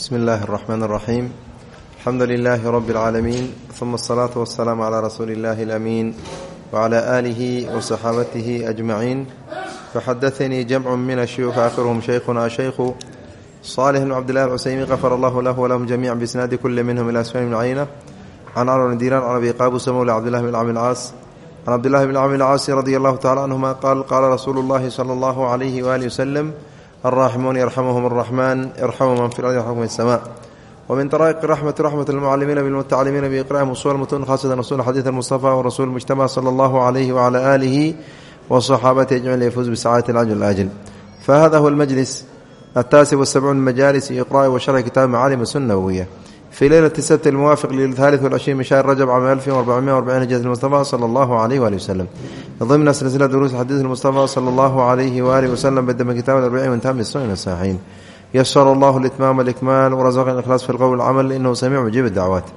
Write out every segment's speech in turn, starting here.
bsmi اllahi الرحmn الرaxيim alxamdu لilaahi rb اlcaalamiin ثuma الصlaaةu والsalaam عlى rasuuli اllahi اlأmiin wعlى آlihi وصaxaabatihi أجmaciin faxadaثanii jamcu min الshuyuuخ aakhiruhum shaykhuna shaykhu صaalح bn cbdillahi alcusaymiin qafar allahu lahu walahum jamiica bisnaadi kuli minhum ila sfan bn cayna can cmr diiran can abi qaabusa mowla cbdillahi bn cami lcaas can cabdillahi bn cami lcaasi radi allahu tacala canhuma qaal qaala rasuulu اllahi salى اllahu عalayhi waalihi waslem الراحمون يرحمهم الرحمن يرحم من في الأرض يرحمكم السماء ومن طرائق الرحمة رحمة المعلمين بالمتعلمين بإقرائهم أصول المتون خاصة رسول حديث المصطفى ورسول المجتمع صلى الله عليه وعلى آله وصحابته أجمعين ليفوز بسعادة العجل الآجل فهذا هو المجلس التاسع والسبعون من مجالس إقراء وشرح كتاب معالم السنة النبوية fi leylati sabt almuwaafiq lilhaaliث walcishriin min shahr rajab cama afin arbaciya arbaciin hijrat mustafa sala allahu alayh waali wasalam dimna silsila duruus xadiis mustafa sala allahu alayhi waalihi wasalam badema kitaab arbacin wintami sunan saxiin yasara allahu litmaama alikmaal warasaqan ikhlaas fi lqowl camal inahu samiic mujiib dacwaat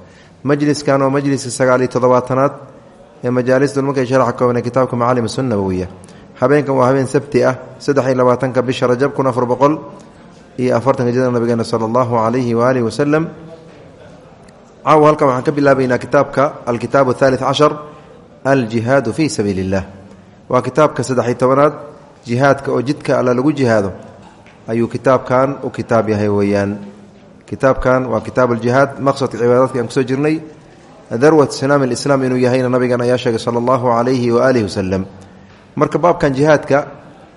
majliskan oo majliska sagaaliyo todobaatanaad ee majaalis dulmarkay sharaxa koobnee kitaabka macaalim sun nabowiya habeenkan waa habeen sabti ah saddex iyo labaatanka bisha rajab kun afar boqol iyo afartanka jada nabigeena sala allahu alayhi waalihi wasalam halkan waxaan ka bilaabaynaa kitaabka alkitaab athaalith cashar aljihaadu fii sabiili اllah waa kitaabka saddex-iyo tobanaad jihaadka oo jidka alla lagu jihaado. Ayuu kitaabkan u kitaab yahay weeyaan. Kitaabkan waa kitaab aljihaad maqsadka cibaadaadka aan ku soo jirnay. Darwat sinaam alislaam inuu yahayna nabigan ayaa sheegay sala allahu calayhi waaalihi wasalam marka baabkan jihaadka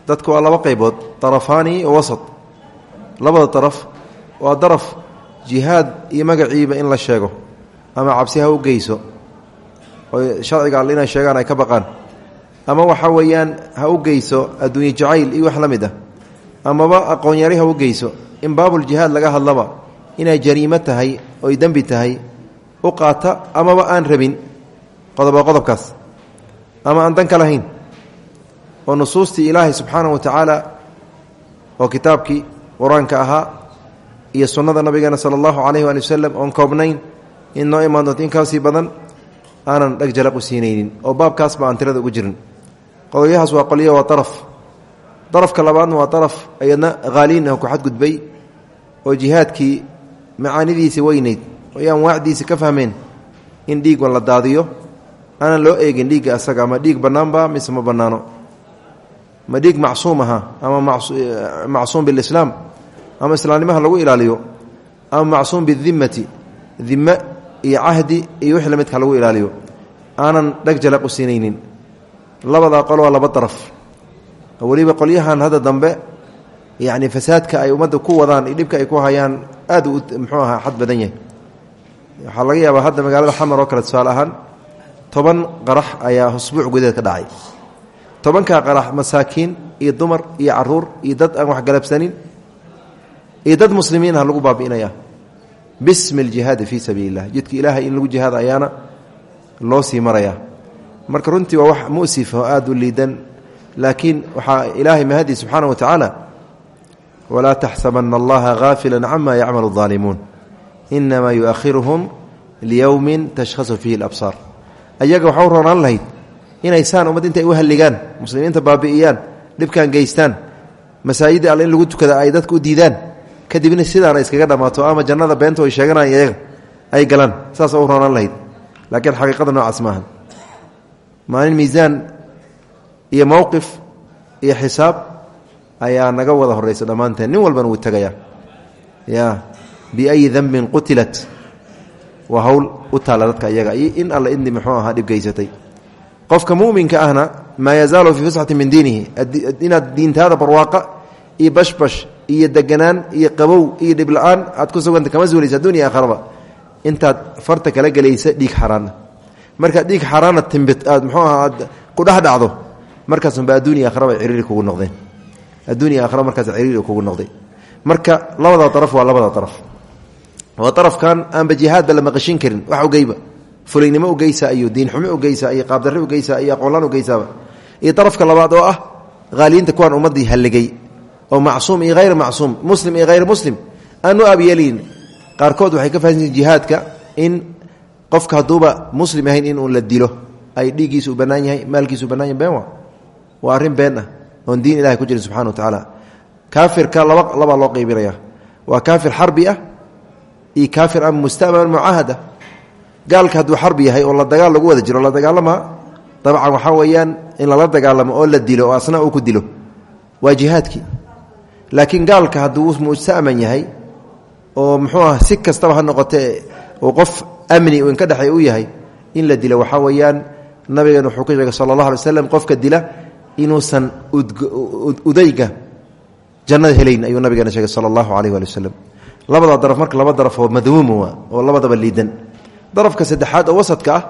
dadka waa laba qaybood darafaani o wasat. Labada daraf waa jihaad iyo magaciiba in la sheego ama cabsi ha u geyso oo sharciga alle inay sheegaan ay ka baqaan. Ama waxa weeyaan ha u geyso adduunye jacayl iyo wax la mid ah. Amaba aqoonyari ha u geyso. In baabuljihaad laga hadlaba inay jariimo tahay oy dembi tahay u qaata amaba aan rabin qodoba qodobkaas. Ama aan dan ka lahayn oo nusuustii ilaahay subxaanahu wa tacaala oo kitaabkii qur'aanka ahaa iyo sunnada nabigeena sala allahu calayhi waali wasalam oon koobnayn in noo imaan doonto in kaasii badan aanan dheg jalaq u siinaynin oo baabkaasba aan tirada ugu jirin. Qodobyahaas waa qolyo waa daraf darafka labaadna waa daraf ayadna haaliin ah ku xadgudbay oo jihaadkii macaanidiisa weynayd oo ay anwaacdiisa ka fahmeen in dhiig wan la daadiyo. Aanan loo eegin dhiigga asaga ama dhiig bannaanba mise ma bannaano? Ma dhiig macsuum aha ama macsuum bilislaam ama islaamnimaha lagu ilaaliyo ama macsuum bidimmati dime iyo cahdi iyo wixii la midka lagu ilaaliyo. Aanan dheg jalaq u siinaynin. Labadaa qolo waa laba daraf. Weliba qolyahan hadda dambe yacni fasaadka ay ummadda ku wadaan iyo dhibka ay ku hayaan aad u muxuu ahaa xad badan yahay. Waxaa laga yaabaa hadda magaalada xamar oo kale tusaale ahaan toban qarax ayaa usbuuc gudaheed ka dhacay. Tobankaa qarax masaakiin iyo dumar iyo carruur iyo dad aan wax galabsanin iyo dad muslimiinah lagu baabi'inaya. Bismi aljihaadi fii sabiili illah jidka ilaahay in lagu jihaada ayaana loo sii maraya. Marka runtii waa wax musif oo aada u liidan laakiin waxaa ilaahay mahadii subxaana wa tacaala walaa taxsabana allaha haafila cama yacmalu اdaalimuun inamaa yuakhiruhum liyowmin tashkhasu fiihi alabsaar. Ayaga waxaa u roonaan lahayd inay saan ummad intay u halligaan muslimiinta baabi'iyaan dhibkan geystaan masaajidda alle in lagu tukada ay dadka u kadibna sidaana iskaga dhammaato ama jannada beenta ay sheeganaan iyaga ay galaan saasa u roonaan lahayd. Laakiin xaqiiqada noocaas maaha maalin miisaan iyo mowqif iyo xisaab ayaa naga wada horraysa dhammaanteen. Nin walbana wuu tegayaa ya biayi dembin qutilat. Waa hawl u taalla dadka iyaga. In alle idni muxuu ahaa dhib geysatay. Qofka muminka ahna maa yazaalu fii fusxati min diinihi. Inaad diintaada barwaaqa iyo bashbash iyo deganaan iyo qabow iyo dhibla-aan aad ku suganta kama zuulaysa addunya aakharaba intaad farta kala gelaysa dhiig xaaraana markaad dhiig xaaraana timbit aad muxuu aha aad ku dhex dhacdo markaasunba addunya aakharaba ciriiri kugu noqdeen. Addunya aakhara markaas ciriiri kugu noqday marka labada daraf waa labada daraf waa darafkan aanba jihaadba la maqashin karin wax ogeyba fulaynimo ugeysa iyo diinxumo ugeysa iyo qaabdarre ugeysa iyo aqoonlaan ugeysaaba. Iyo darafka labaad oo ah haaliyiinta kuwaan ummaddii halligay oo macsuum iyo hayr macsuum muslim iyo hayr muslim aanu aabyeelin qaarkood waxay ka fahansiin jihaadka in qofka hadduuba muslim ahayn inuu la dilo. Ay dhiiggiisu u yahay maalkiisu bannaan yahay been waa waa arrin been ah diin ilahay ku jirin subxana wa tacaala. Kaafirka laba labaa loo qaybinaya waa kaafir xarbi ah iyo kaafir ama mustaman mucaahada. Gaalka hadduu yahay oo la dagaal lagu wada jiro la dagaalamaa dabcan waxaa weeyaan in lala dagaalamo oo la dilo asna uu ku dilo. Waa jihaadkii laakiin gaalka hadduu mustaman yahay oo muxuu ah si kastaba ha noqotee uu qof amni inka dhexey u yahay in la dilo waxaa weeyaan nabigan wuxuu ka sheegay sala allah alay qofka dila inuusan udayga jannada helayn ayuu nabigeena sheegay sala allahu alayh waali daraf marka laba daraf oo madmuuma oo labadaba liidan. Darafka saddexaad oo wasadka ah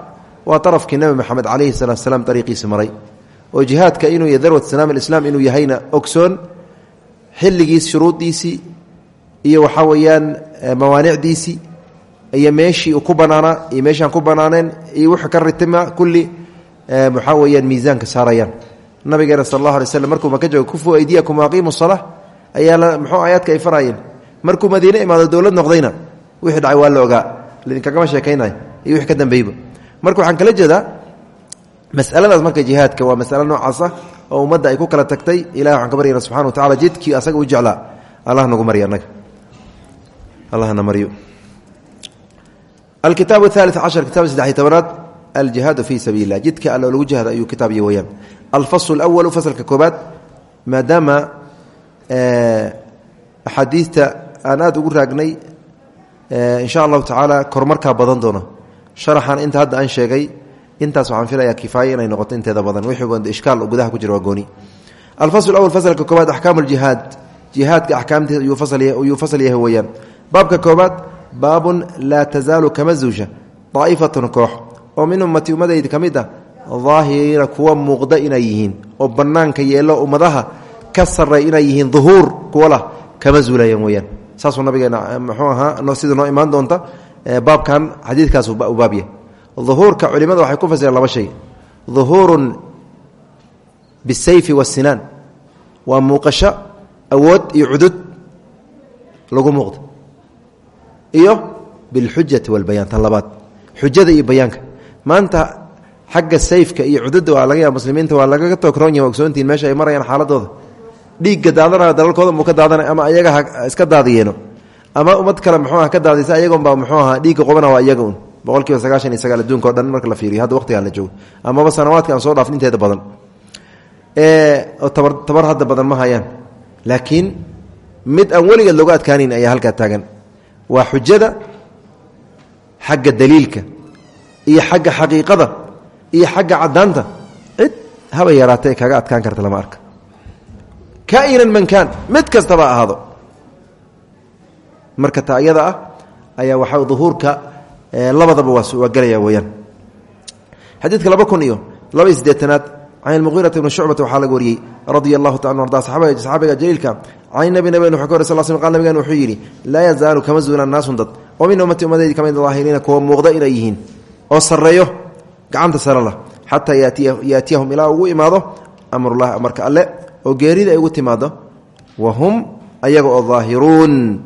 waa darafkii nebi moxamed calayhi salaatu salaam dariiqiisi oo jihaadka inuu darwat salaam alislaam inuu yahayna ogsoon xilligiis shuruudiisii iyo waxaa weeyaan mawaanicdiisii iyo meeshii ku banaanaa iyo meeshaan ku banaaneen iyo wixii ka ritima kulli waxaa weeyaan miisaanka saarayaan. Nabigeena sal allah alay markuu maka joogo kufu aydiyakum waaqiimu salaa ayaa muxuu aayaadka ay faraayeen. Markuu madiine imaado dowlad noqdayna. Wixii dhacay waa la ogaa. Idinkagama sheekaynayo iyo wixii ka dambeeyba marka waxaan kala jeedaa masaladaas marka jihaadka waa masalo noocaas ah oo ummadda ay ku kala tagtay ilahi waxaan ka baryana subxana wa tacala jidkii asaga u jeclaa. Allah nagu marya anaga allahna maryo. Alkitaab aali cashar kitab saddexiy tobanaad aljihaadu fii sabiili lah jidka alla lagu jihaada ayuu kitaab iyo weyaan alfasl اlawalu faslka koobaad maadaama axaadiista aan aada ugu raagnay insha allahu tacaala kormarkaa badan doono. Sharaxan inta hadda aan sheegay intaas waxaan filayaa kifaaya inay noqoto inteeda badan. Wixii ishkaal gudaha ku jira waa gooni. Alfasl awal faslka koobaad axkaamu ljihaad jihaadka axkaamtiisa ayuu fasal yahay weeyaan. Baabka koobaad baabun laa tazaalu kama zuusha daa'ifatun koox. Oo min ummati ummadayda ka mid ah kuwa muuqda inay yihiin oo bannaanka yeelo ummadaha ka sarray inay yihiin duhuur kuwa lah kama zuulayaan weyaan saasuu nabigeena muxuu ahaa sida noo doonta baabkan xadiidkaas u baabya duhuurka culimada waxay ku fasireen laba shay. Duhuurun bisayfi wasinaan waa muuqasho awood iyo cudud lagu muuqdo. Iyo bilxujati walbayaan tan labaad xujada iyo bayaanka. Maanta xagga sayfka iyo cududda waa laga yaaba muslimiinta waa lagaga tookroon yahi ogsoontiin meesha ay marayaan xaaladooda. Dhiigga daadanaya dalalkooda muu ka daadanay ama ayaga iska daadiyeeno. Ama ummad kale muxuu ah ka daadisa ayagoonbaa muxuu ahaa dhiigga qubana waa iyaga boqol kiiba sagaashan iyo sagaal adduunka o dhan marka la fiiriyo hadda waqtigaan la joogo. Amaba sanawaadka soo dhaafin inteeda badan. Oo tabar tabar hadda badan ma hayaan. Laakiin mid aan weligeed looga adkaanin ayaa halkaa taagan. Waa xujada xagga daliilka iyo xagga xaqiiqada iyo xagga caddaanta. Cid haba yaraatee kaga adkaan karta lama arka. Kainan man kaan mid kastaba ahaado. Marka ta ah ayaa waxaa duhuurka labadaba waa gelaya weyaan xadiidka laba kun iyo laba iyo siddeetanaad can ilmuqiirati bni shucbata waxaa laga wariyey radia allahu taala arda saxaabiga jaliilka can nabi nabig wuxuu ka wary sal sl qal nabigan wuxuu yidhi laa yazaalu kama zuulaan naasun dad oo min ummati ummadaydi ka mid daahiriina kuwa muuqda inay yihiin oo sarreeyo gacanta sare lah xataa yaatiyahum ilaa ugu imaado amrullahi amarka alle oo geerida ay ugu timaado wa hum ayaga oo daahiruun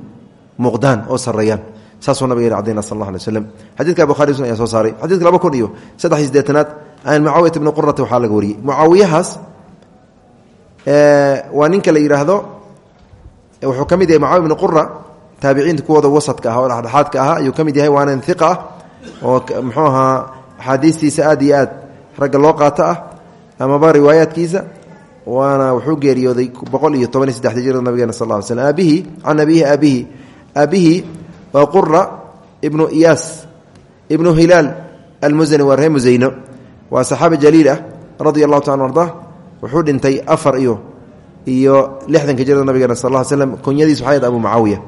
saasuu nabigeena cadayna sal alay waslam xadidka bukhari muslim ayaa soo saaray. Laba kun iyo saddex iyo siddeetanaad can mucaawiyata bni qurata waxaa laga wariyey. Mucaawiyahaas waa ninka la yidhaahdo wuxuu ka yahay mucaawiya bni qura taabiciinta kuwooda wasadka ah oo dhexdhexaadka ahaa ayuu ka yahay waana iqa ah oo muxuu ahaa axaadiistiisa aad iyo aad ragga loo qaato ah amaba riwaayaadkiisa waana wuxuu geeriyooday boqol iyo toban iyo saddexdi jirada nabigeena sal ly slm aabihi can abihi aabihi aabihi waa qura ibnu iyaas ibnu hilaal almusani waa ree musayno waa saxaabi jaliil ah radia allahu taala arda wuxuu dhintay afar iyo iyo lixdanka jirada nabigeena sal l slm kunyadiis waxay abu mucaawiya.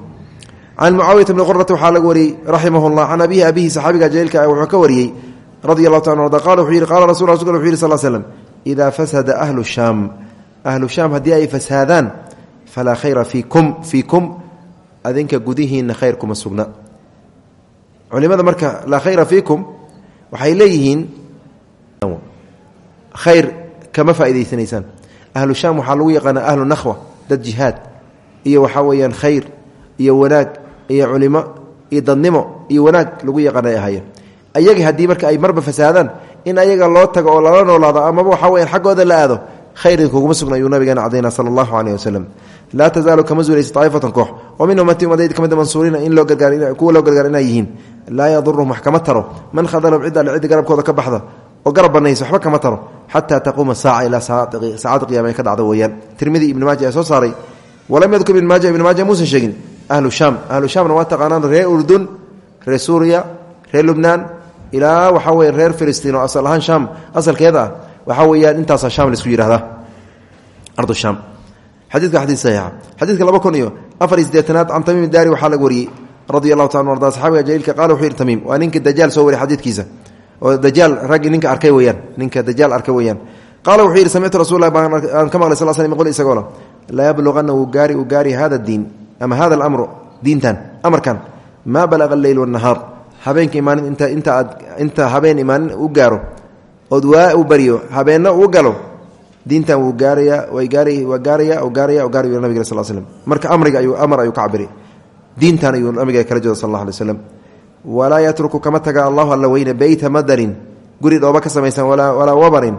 Can mucaawiyata bni qurata waxaa laga wariyey raximah llah can abihi abihi saxaabiga jaliilka wuxuu ka wariyey radia allahu taala arda qala wuxuu yihi qala rasul wuxu yih sal slm idaa fasada ahlu shaam ahlu shaam haddii ay fasaadaan adinka gudihiina khayr kuma sugna. Culimada marka laa khayra fiikum waxay leeyihiin khayr kama faa'idaysanaysaan. Ahlu shaam waxaa lagu yaqaanaa ahlu nakhwa dad jihaad iyo waxaa weeyaan khayr iyo wanaag iyo culimo iyo dadnimo iyo wanaag lagu yaqaan ay ahaayeen. Ayaga haddii marka ay marba fasaadaan in ayaga loo tago oo lala noolaado amaba waxaa weyaan xaggooda la aado khayrin kuguma sugna ayuu nabigeena cadayna sala allahu caleyh wasalam laa tazaalu kama zuulaysa daa'ifatan koox oo min ummati ummadayda ka mida mansuuriina in loo gargaar kuwa loo gargaar inay yihiin. Laa yaduruhum wax kama taro. Man khadalahum cid alle cidda garabkooda ka baxda oo garab banaysa waxba kama taro. Xataa taquuma saaca ilaa saacada qiyama ay ka dhacdo weeyaan. Tirmidi ibni maaja ayaa soo saaray. Walam yadkur ibn maaja ibn maaja muusan sheegin. Ahlu shaam ahlu shaamna waa taqaanaan reer urdun reer suuriya reer lubnaan ilaa waxaa weye reer filistiin oo asal ahaan shaam waxaa weeyaan intaasaa shaam la isku yihahdaa ardu shaam. Xadiidka xadiid saxiixa. Laba kun iyo afar iyo siddeetanaad can daari waxaa laga wariyey radi allahu taala arda. Saxaabiga jaliilka qala wuxuu yihi tamiim ninka dajaal soo wariy xadiidkiisa. Oo dajaal raggii ninka arkay weyaan ninka dajaal arkay weyaan qaala wuxuu yidhi samictu rasulah hada diin ama diintan amarkan maa balaqa ood waa u baryo habeenna uu galo diintan wuu gaaraya way gaara waa gaaraya gaaraya gaaraya nabig sal slm marka amriga ayuu amar ayuu ka cabiri diintan ayuu nabiga kala jeeda sal alla alay walaa yatruku kama taga allahu alla weyne beyta madarin. Guri dhooba ka samaysan walaa wabarin.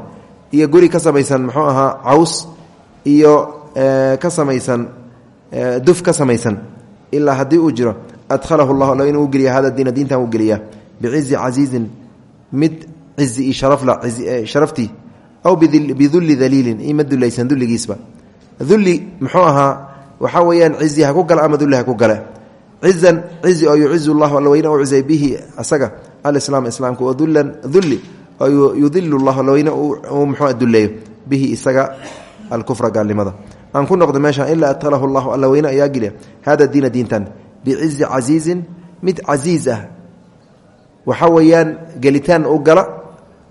Iyo guri ka samaysan muxuu ahaa caws. Iyo ka samaysan duf ka samaysan. Ilaa haddii uu jiro adhalahu llah alla inuu geliya hada diina diintan uu geliya bicizi casiizin mid cizi sharafla sharaftii aw bidulli daliilin ima dulaysan dulligiisba. Dulli muxuu ahaa waxaa weeyaan cizi ha ku gala ama dulli ha ku gale cizan cizi oo yucizu llahu alla weyne u cizay bihi asaga alislaam islaamka wa dulan dulli oo yudilu llah alla weyne uu muxuu dulleeyo bihi isaga alkufra gaalnimada. Aan ku noqdo meesha ilaa adhalahu llahu alla weyne ayaa geliya hada diina diintan bicizi casiizin mid casiiz ah waxaa weeyaan u gala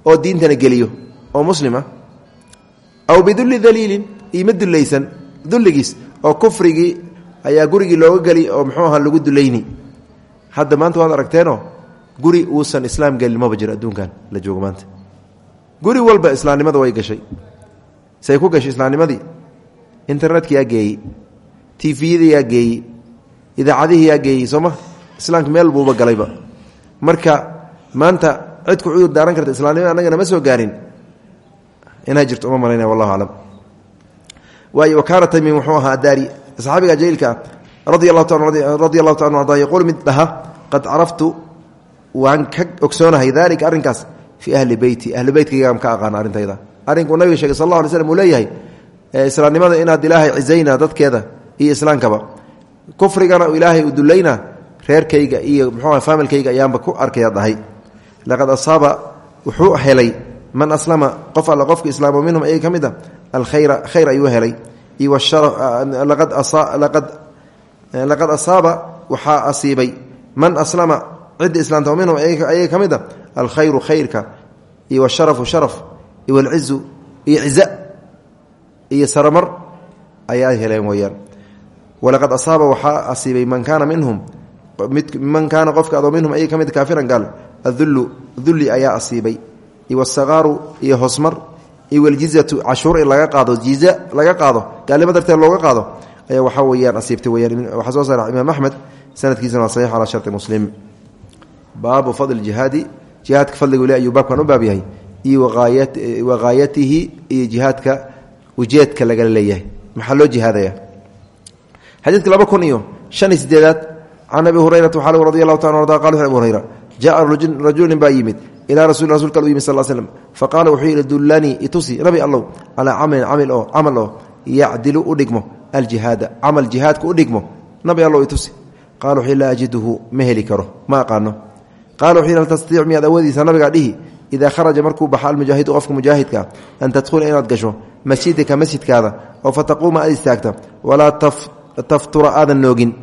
oo diintana geliyo oo muslim ah aw bidulli daliilin ima dulaysan dulligiis oo kufrigii ayaa gurigii looga geli oo muxuu ahaa lagu dulayni hadda maanta waad aragteenoo guri uusan islaam gelin maba jiro adduunkan la joogo maanta. Guri walba islaamnimada way gashay. Say ku gashay islaamnimadii? Internetka yaa geeyey tifiyada yaa geeyey idaacadihii yaa geeyey sooma islaamka meel buuba galayba. Marka maanta cid ku cudur daaran karta islaamnimada annagana ma soo gaarin. Inay jirto uma malaynaya wallahu aclam waayo wakaana tamiim wuxuu daari saxaabiga jaliilka radia allahu ta arda yaquul mid dhaha qad caraftu waan ka ogsoonahay dalika arrinkaas fii ahli beyti ahli beytkaygaan ka aqaana arrintayda arrinkuu nabiga sheegay sal allah alay slm leeyahay islaamnimada inaad ilaahay cizayna dadkeeda iyo islaamkaba kufrigana ilaahay u dulayna reerkayga iyo muxuu faamilkayga ayaanba ku arkaya dhahay laqad asaaba wuxuu helay man aslama qof alle qofka islaamo minhum ayay ka mid a alkhayra khayr ayuu helay laqad asaaba waxaa asiibay man aslama cidda islaamta minhum ayay ka mid a alkhayru khayrka iyo washarafu sharaf iyo walcizu iyo ciza iyo saramar ayaa heleen weyaan walaqad asaaba waxaa asiibay man kaana minhum man kaana qofka adoo minhum ayay ka mid gaal adullu dulli ayaa asiibay. Iyo wasaqaaru iyo hosmar iyo waljizatu cashuur in laga qaado jiza laga qaado gaalnimo darteed looga qaado ayaa waxaa weyaan asiibtay weyaan waxaa soo saara imaam axmed sanadkiisana waa saxiix calaa sharti muslim. Baabu fadli jihaadi jihaadka fadligu le ayuu baabkan u baab yahay iyo waqaayatihi iyo jihaadka ujeedka lagala leeyahay. Maxaa loo jihaadaya xadiidka laba kun iyo shan iyo sideedaad can abi hurayrata radi allahu jaa rajulin baa yimid ilaa rasul rasulka u yimid sal slm faqaala wuxuu yidhi dullanii itusi nabi allow calaa camalin camil oo camal oo yacdilu u dhigmo aljihaada camal jihaadka u dhigmo nabi allow itusi qala wuxuu laa ajiduhu ma heli karo ma aqaano qala wuxuu yidhi hal tastatiicu miyaad awoodiisa nabigaa dhihi idaa kharaja markuu baxa almujaahidu qofka mujaahidka an tadkhula inaad gasho masjidaka masjidkaada oo fataquuma aad istaagta walaa taftura aadan noogin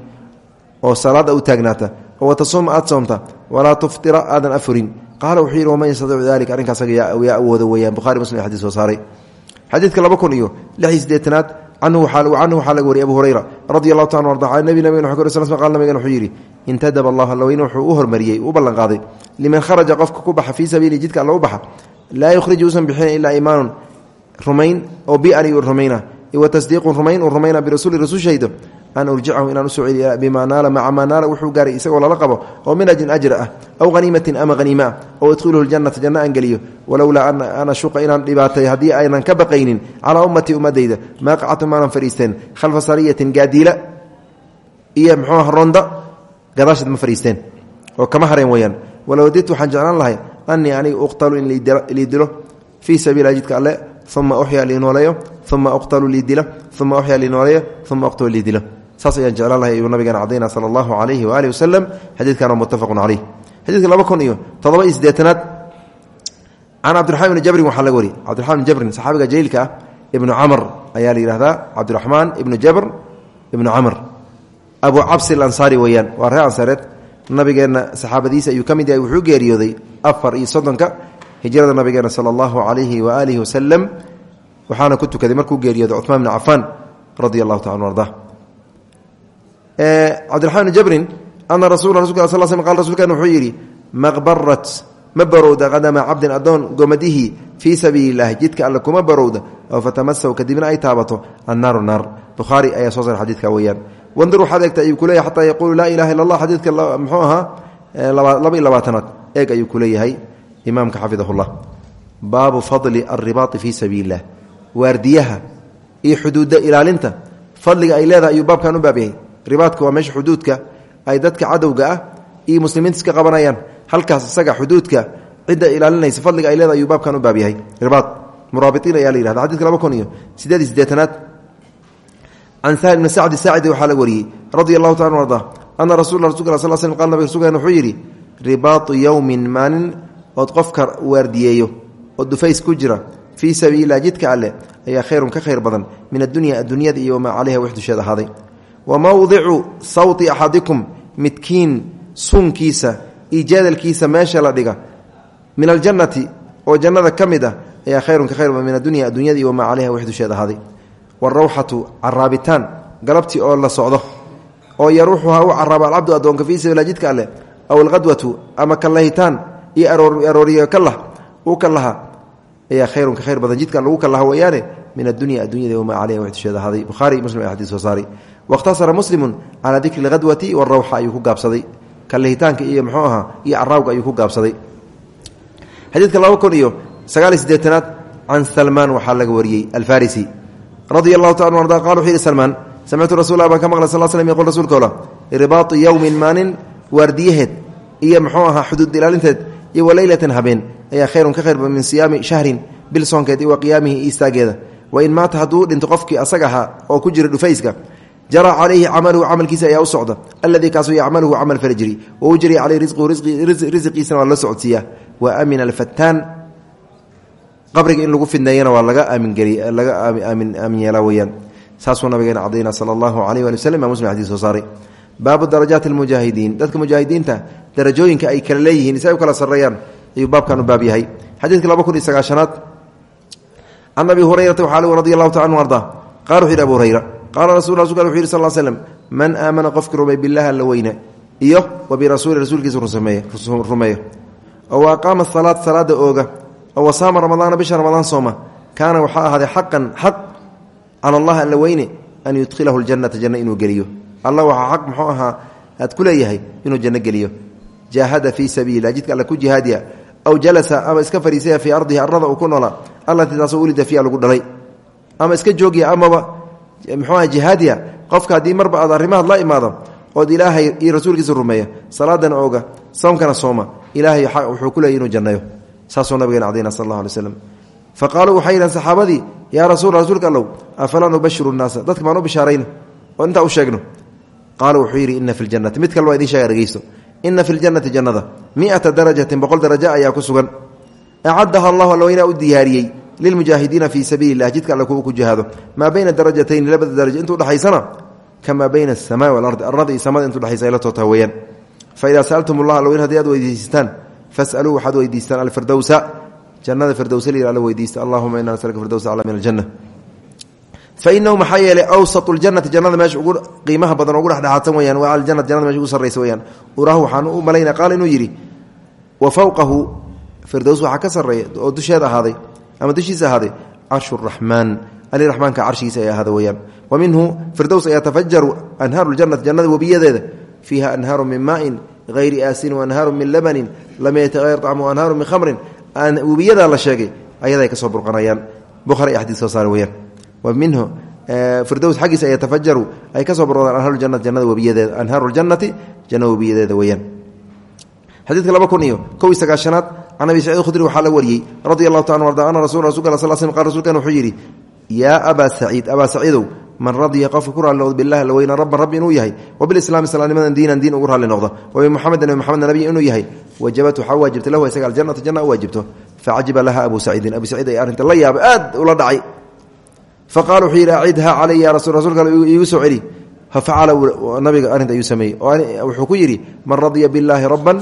oo salaada u taagnaata oo soomta walaa tuftira aadan afurin. Qaala wuxuu yidhi waman yastadiicu dalika arrinkaas yaa awooda weeyaan. Buhari muslim xadis soo saaray. Xadiidka laba kun iyo lix iyo siddeetanaad canhu waxaa laga wariyay abu hurayra radi allahu taala arda can nabi nabig wxu sl qal nabigan wuxuu yidhi intadaba allah allaweyne wuxuu u hormariyey u ballanqaaday. Liman kharaja qofka ku baxa fii sabiili jidka alla u baxa laa yukhriju usan bixina ilaa iimaanun. Rumayn oo bian rumayna wa tasdiiqun rumayn uu rumayna birasuuli rasuushaydo an urjicahu inaan u soo celiya bimaa naala maca maa wuxuu gaaray isagoo lala qabo oo min ajrin ajra ah aw haniimatin ama haniima ah oo idkhuluhu ljannata janno aan geliyo walowlaa an ashuqa inaan dhibaatay haddii aynan ka baqaynin calaa ummatii ummadayda maa qacatu maanan fadhiisteen khalfa sariyatin gaadiila iyo mxuuah ronda gadaasheed ma fadhiisteen oo kama hareen weyaan walow didtu waxaan jeclaan lahay anii aniga uqtalu in lii dilo fii sabiila jidka alle uma uxya lii nooleeyo uma uqtalu lii dilo uma uxya lii nooleeyo uma uqtalu lii dilo saas ayaan jeclaan lahay ayuu nabigeena cadayna sala allahu calayhi waaalih wasalam xadiidkan waa muttafaqun caleyh xadiidka laba kun iyo toddoba iyo siddeetanaad. Cabdiraxmaan ibni jabrin waxaa laga wari cabdiraxman jabrin saxaabiga jaliilka ah ibnu camr ayaa la yidhahdaa cabdiraxmaan ibnu jabr ibnu camr abu cabsi alansaari weeyaan waa reer ansareed nabigeenna saxaabadiisa ayuu ka mid yahay wuxuu geeriyooday afar iyo soddonka hijrada nabigeena sala allahu calayhi waaalihi wasalam waxaana ku tukaday markuu geeriyooday cumaan bni cafaan radia allahu taala arda cabdiraxmaan bni jabrin ana qal rsulkeen wuxuu yidhi maqbarat ma barowda qadama cabdin addoon gomadihii fii sabiili illahi jidka alle kuma barowda oo fatamasaw kadibna ay taabato annaaru naar bukhaari ayaa soo sar xadiidka weeyaan wandur waxaad eegta ayuu kuleeyahy xataa yaquulu laa ilaha illa allah xadiidka muxuu ahaa laba iyo labaatanaad eeg ayuu kuleeyahay imaamka xafidahullah baabu fadli alribaai fii sabiili illah waardiyaha iyo xuduudda ilaalinta fadliga ay leedahay ayuu baabkan u baab yahay ribaadka waa meesha xuduudka ay dadka cadowga ah iyo muslimiinta iska qabanayaan. Halkaas isaga xuduudka cidda ilaalinaysa fadliga ay leedahay ayuu baabkan u baab yahay. Ribaad muraabitiin ayaa la yihahda xadidka laba kun iyo sideed iyo sideetanaad can sahل bn sacdi saacidi waxaa taala arda ana rasul rasulk sl sl qal nabig rsulkeen wuxuu yidhi ribaatu yowmin maalin ood qofka waardiyeeyo oo dufays ku jira fii sabiililah jidka alleh ayaa khayrun ka khayr badan min addunya addunyada iyo wamaa calayha wax dusheed ahaaday wa mowdicu sawti axadikum midkiin sunkiisa iyo jadalkiisa meesha la dhiga. Min aljannati oo jannada ka mid ah ayaa khayrun ka khayr min addunya addunyada iyo wamaa calayha wax dusheed ahaaday. Wاrawxatu caraabitaan galabtii oo la socdo oo yaruuxuha u caraabo alcabdu adoonka fii sabiila jidka alleh aw alqadwatu ama kallahitaan iyo arooriyo kalah uu kalaha ayaa khayrun ka khayr badan. Jidka lagu kalaha weeyaane min addunya addunyada wamaa caleyha waxdusheeda ahaaday. Bukhaari muslim ayaa waاkhtasara muslimu calaa dikri اlghadwati warawxa ayuu ku iyo mxuu ahaa iyo caraawga ayuu ku gaabsaday xadiidka laba kun iyo sagaal iyo sideetanaad can salmaan waxaa laga wariyey alfarisi radia allahu taala arda qala wuxuu yihi salmaan samictu rasulah baan ka maqlay sal slm yqul rasuulka ola ribaatu yowmin maalin waardiyaheed iyo muxuu ahaa xuduud ilaalinteed iyo waleylatan habeen ayaa khayrun ka khayr badan min siyaami shahrin bil soonkeed iyo wa qiyaamihi istaageeda wain maata hadduu dhinto qofkii asaga ahaa oo ku jira dhufayska jara calayhi camaluhu camalkiisa ayaa u socda. Alladii kaasuu yacmaluhu camal falajri waujri caleyh risquhu risiqiisana waa la socodsiiya. Wa amina alfataan qabriga in lagu fidneeyana waa laga aamingelaga aamin yeelaa weyaan saasuu nabigeena cadayna sala allahu alayh wali waslm muslim xadis soo saaray. Baabu darajaati almujaahidiin. Dadka mujaahidiinta darajooyinka ay kala leeyihiin si ay u kala sarreeyaan ayuu baabkan u baab yahay. Xadiidka laba kun iyo sagaashanaad. Can abi hurayrata waxaa radi allahu taala anu arda qaala rasulka wuxu yidhi sal slm man aamana qofkii rumay billahi alla weyne iyo wa birasuuli rasuulkiisa rumeeyo oo aqaama salaad salaada ooga oo wasaama ramadaana bisha ramadaan sooma kaana waxaa ahaaday xaqan xaq cala allah alla weyne an yudkhilahu ljannata janno inuu geliyo alla waxaa xaq muxuu ahaa aad ku leeyahay inuu janno geliyo jaahada fii sabiililah jidka alla ku jihaadiya aw jalasa ama iska fariisaya fii ardihi arada uu ku noolaa allatii taasoo ulida fiiha muxuuaha jihaadiya qofka haddii marba aad arrimahaad la imaado ood ilaahay iyo rasuulkiisa rumeeya salaadana ooga soomkana sooma. Ilaahay wuxuu ku leeyay inuu jannayo saasuu nabigeena cadayna sal alla alay slam fa qaaluu saxaabadii yaa rasuul rasuulka allow afalaa nubashiru nnaasa? Dadka maan u oo intaa u sheegno. Qaala wuxuu yidhi ina fi ljannati mid kale waa idin sheega jannada miata darajatin boqol darajo ayaa ku sugan. Acaddaha allahu alweynaa u diyaariyey lilmujaahidiina fii sabiili lah jidka alle kuwa ku jihaado maa bayna darajatayni labada darajo intuu dhexaysana kamaa bayna asamaai walardi arada iyo samada intuu dhexaysa ay la toota weeyaan fa idaa sa'altum allah alweyn haddii aad weydiistaan fasaluu waxaad weydiistaan alfirdowsa jannada firdowsa layih alla weydiista allahuma ina naslka firdows acla min aljanna fa inahu maxaa yeelay awsatu ljannati jannada meesha ugu qiimaha badan ugu dhexdhexaadsan weyaan waa aljanat jannada meesha ugu sarraysa weyaan urahu waxaan u malayna qaala inuu yidhi wa fowqahu firdows waxaa ama dushiisa ahaaday carshu raxmaan ali raxmaanka carshigiisa ay ahaada weyaan wa minhu firdows ayaa tafajaru anhaaru ljanati jannada webiyadeeda fiiha anhaaru min maain hayri aasinin waanhaaru min labanin lam yatahayar طacmu anhaaru min khamrin. Webiyadaa la sheegay ayaday ka soo burqanayaan. Bukhari xadiis soo saare weyaan wa minhu firdows xaggiisa ay tafajaru ay ka soo burqadaan anhaaru janati jannada webiyadeeda anhaaru ljannati jannada webiyadeeda weyaan xadiidka laba kun iyo kow iyo sagaashanaad can abi saciid khudri waxaa la wariyey radi allahu ta arda ana rasul rasulka sal sl wuxuu yidhi yaa abaa saciid abaa saciidow man radiya qofka ku raalli noqdo weyna rabban rabbi inuu yahay wabilislaami islaamnimadan diinan diin ugu raalli noqdo wabimuxamedin nabi moxamedna nabiy inuu yahay wajabat waxaa waajibta lahu isaga aljanata janna u waajibto facajiba laha abu saciidin abu saciid ay arrinta la yaabay aad ula dhacay faqala wuxuu yidhi acidha calay ya rasuulka iigu soo celi fafacala nabiga arrinta ayuu sameeyey wuxuu ku yidhi man radiya biاllaahi rabban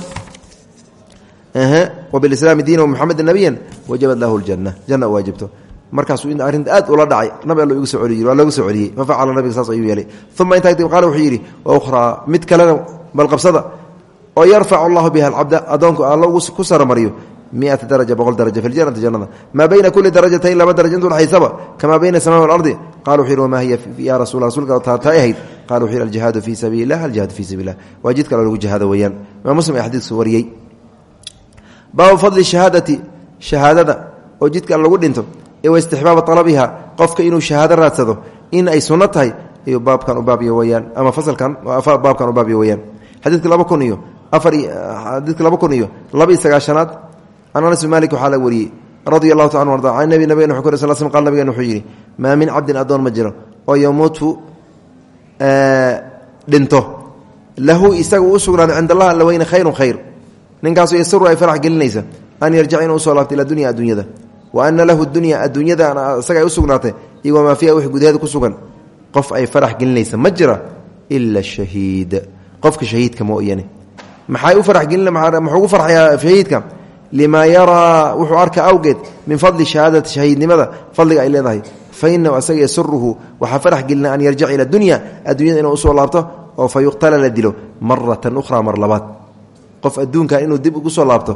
wbilislaami diina muxamedi nabiyan wajabat lahu ljana janna waajibto markaasuu in arrinta aad ula dhacay nabi allo igu soo celiy waa loogu soo celiyey fafacala nabiga saas ayuu yeelay uma intaa kadib qaala wuxuu yidhi wakhraa mid kalena balqabsada oo yarfacu allahu biha alcabda addoonku allo ku saramariyo miata daraja boqol daraja fi ljanati jannada maa bayna kuli darajatayn laba daraja intu dhaxaysaba kamaa bayna asamai walardi qala wuxu yidhi wamaa hiya ya rasul rasulka taatay ahayd qala wuxu yidhi aljihaadu fii sabiili lah aljihaadu fii sabiil lah waa jid kale lagu jihaado weeyaan imaam muslim xadiidku wariyey baabu fadli shahaadati shahaadada oo jidka lagu dhinto ee waistixbaaba alabiha qofka inuu shahaado raadsado in ay sunno tahay ayuu baabkan u baabiyo weyaan ama fasalkan baabkan u baabiyo weyaan xadiidka laba kun iyo afar xadiidka laba kun iyo laba iyo sagaashanaad can anas bin malik waxaa la wariyey radia allahu ta anu arda can nabi nabigena wuxu kor sal sl qal nabigen wuxuu yidhi maa min cabdin addoon ma jiro oo yamuutu dhinto. Lahu isaga u weyne khayrun khayr ninkaasu yasuru ay farax gelinaysa. An yarjic inuu u soo laabto ila dunya adduunyada. Wa ana lahu dunya adduunyada isaga ay u sugnaatay. Iyo wamaa fiiha wix gudaheeda ku sugan. Qof ay farax gelinaysa ma jira ila qofka shahiidka mooyane maxay u farax gelin muxuu ugu farxayaa shahiidka? Limaa yaraa wuxuu arka awgeed min fadli shahaadati shahiidnimada fadliga ay leedahay. Fa inahu asaga yasuruhu waxaa farax gelina an yarjica ila dunya adduunyada inuu u soo laabto oo fa yuqtala la dilo maratan ukhra mar labaad qof adduunkan inuu dib ugu soo laabto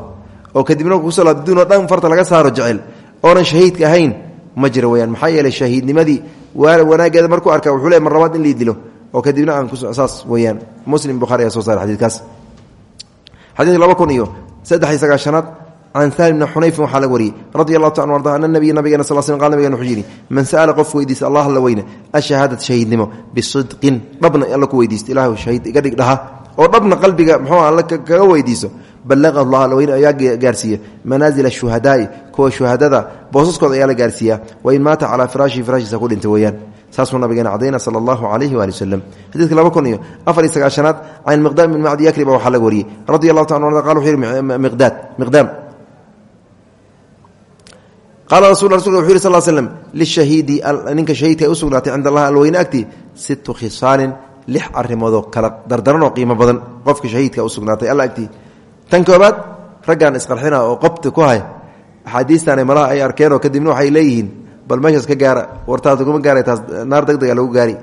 oo kadibna ku soo laabto adduun dhan farta laga saaro jecel oonan shahiidka ahayn ma jiro weyaan maxaa yeelay shahiidnimadii wanaageeda markuu arka wuxuu le mar in lii oo kadibna aan saas weyaan muslim bukhari ayaa soo saaray xadiidkaas. Xadiidka laba kun iyo saddex iyo sagaashanaad can sahl bni xunayfin waxaa la wariyey radi allahu ta an arda ana nabiya nabigeena sal sl qal nabigen wuxuu yidhi man sa'ala qof weydiista allah alla weyne ashahaadat shahiidnimo bisidqin. Dhabna alla ku weydiista ilahu shahiid iga dhaha oo dhabna qalbiga muxuu alla kaga weydiiso ballaqahu llah alla weyne ayaa gaarsiiya. Manaazil ashuhadaai kuwa shuhadada boosaskooda ayaa la gaarsiiyaa wain maata calaa firaashihi firaashiisa ku dhintay weeyaan. Saasuu nabigeena cadayna sala allahu calayhi waali wasalam laba kun iyo afar iyo sagaashanaad can miqdaam bin macdi yakriba waxaa laga wariyey. Radi allahu ta an qal wuxuu yihi miqdaad miqdaam. Qaala rasul rasulka wuxu yiri sal slm lishahiidi ninka shahiidka ay u lix arrimoodoo kala dardaran oo qiimo badan qofka shahiidka u sugnaatay. Alla agtii tan koobaad raggan isqarxina oo qobta ku hay axaadiistan malaha ay arkeenoo kadibna waxay leeyihiin bal meeshaas ka gaara wartaas laguma gaara taas naar deg dega lagu gaari.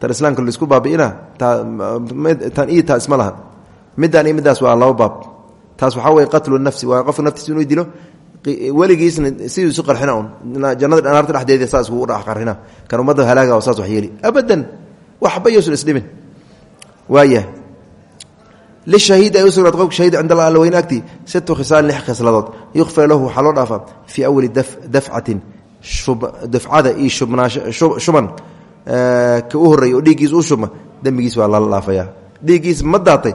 Tan islaamka la isku baabi'ina tan iyo taa isma laha middaan waa laba baab. Taas waxaa weye qatlu nafsi waa qofka naftiisa inuu dilo weligiisna sidii isu qarxina un jannada naarta dhexdeeda saa iskugu dhex qarxina. Kan ummadda halaaga oo saas wax yeeli abadan waxba yuusan isdhimin waaya lishahiid ay u sugnaat qofka shahid cinda allah alla weyne agtii situ khisaalin lix khisladood. Yukfar lahu waxaa loo dhaafaa fii awali dafcatin dafcada iyo shubnashuban ka u horreeya oo dhiiggiis u shubma dembigiis waa lala dhaafayaa dhiiggiis ma daatay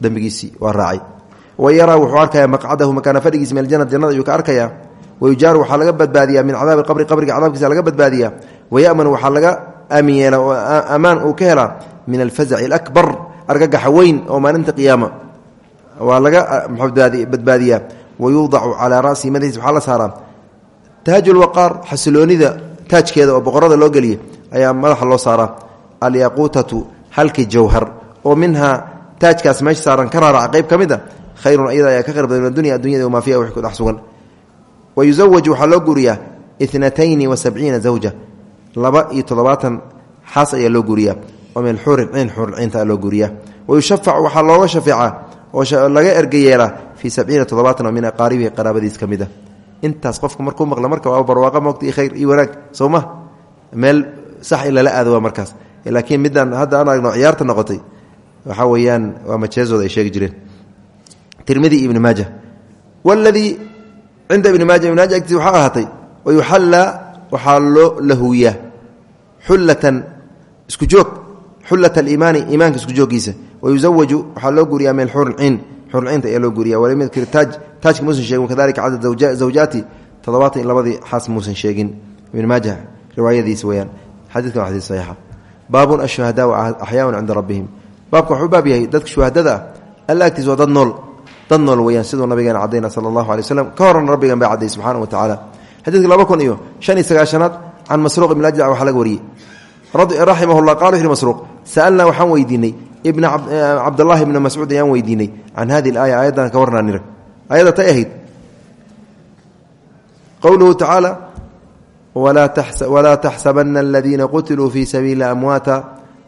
dembigiisii waa raacay. Wa yaraa wuxuu arkayaa maqcadahu makaana fadhigiis min aljanati jannada ayuu ka arkayaa. Wayujaaru waxaa laga badbaadiyaa min cadaabi qabri qabriga ammaan uu ka helaa min alfazaci alakbar argagaxa weyn oo maalinta qiyaama. Waa laga badbaadiyaa. Wayuudacu calaa ra'sihi madaxiis waxaa la saaraa taaj lwaqaar xasiloonida taajkeeda oo boqorada loo geliya ayaa madaxa loo saaraa. Alyaquutatu halki jawhar oo minhaa taajkaas meesha saaran ka raaraca qayb ka mid a khayrun iyada ayaa ka khayr badan min adunya addunyada wamaa fiiha wix loo guuriyaa inatayni wa sabciina laba iyo toddobaatan xaas ayaa loo guuriyaa oo min xuurin ciin xuurciinta loo guuriyaa wayushafacu waxaa looga shafeecaa oo laga ergayeelaa fii sabciina toddobaatan oo min aqaaribihi qaraabadiis ka mid a intaas qofku markuu maqla marka waa barwaaqa moogta khayr iyo wanaag soo meel sax in lala aado markaas. Laakiin midaan hadda aan aragno ciyaarta noqotay waxaa weeyaan waa majeezooda ay sheegi jireen. Tirmidi ibni maaja. Wladii cinda ibni maaja ibn maaja wayuxallaa waxaa loo lahuwiyaa xullatan isku joog xullat aliimaani iimaanka isku jooggiisa wayuzawaju waxaa loo guuriyaa min xurin ciin xurin ciinta ayaa loo guuriya walam yadkir taaj taajka muusan sheegin kadalika cadad zawjaati toddobaatan iyo labadii xaas muusan sheegin. Ibn maaja riwaayadiisa weyaan xadiidkan waa xadiis saxiixa. Baabun ashuhadaa axyaaun cinda rabbihim. Baabka wuxuu baab yahay dadka shuhadada ah. Alla agtiis waa dad nool. Dad nool weyaan siduu nabigeena cadayna sala allahu alay waslem ka horan rabbigan baa cadday subxana wa tacaala xadiidka laba kun iyo shan iyo sagaashanaad can masruuq ibn ajdac waxaa laga wariyey. Raximah llah qala wuxu masruuq sa'alnaa waxaan weydiinay ibna cabdallahi ibna mascuud ayaan weydiinay can hadi alaaya aayaddan ka warnaa nira ayadda tay ahayd. Qowluhu tacaala walaa taxsabana aladiina qutiluu fii sabiili amwaata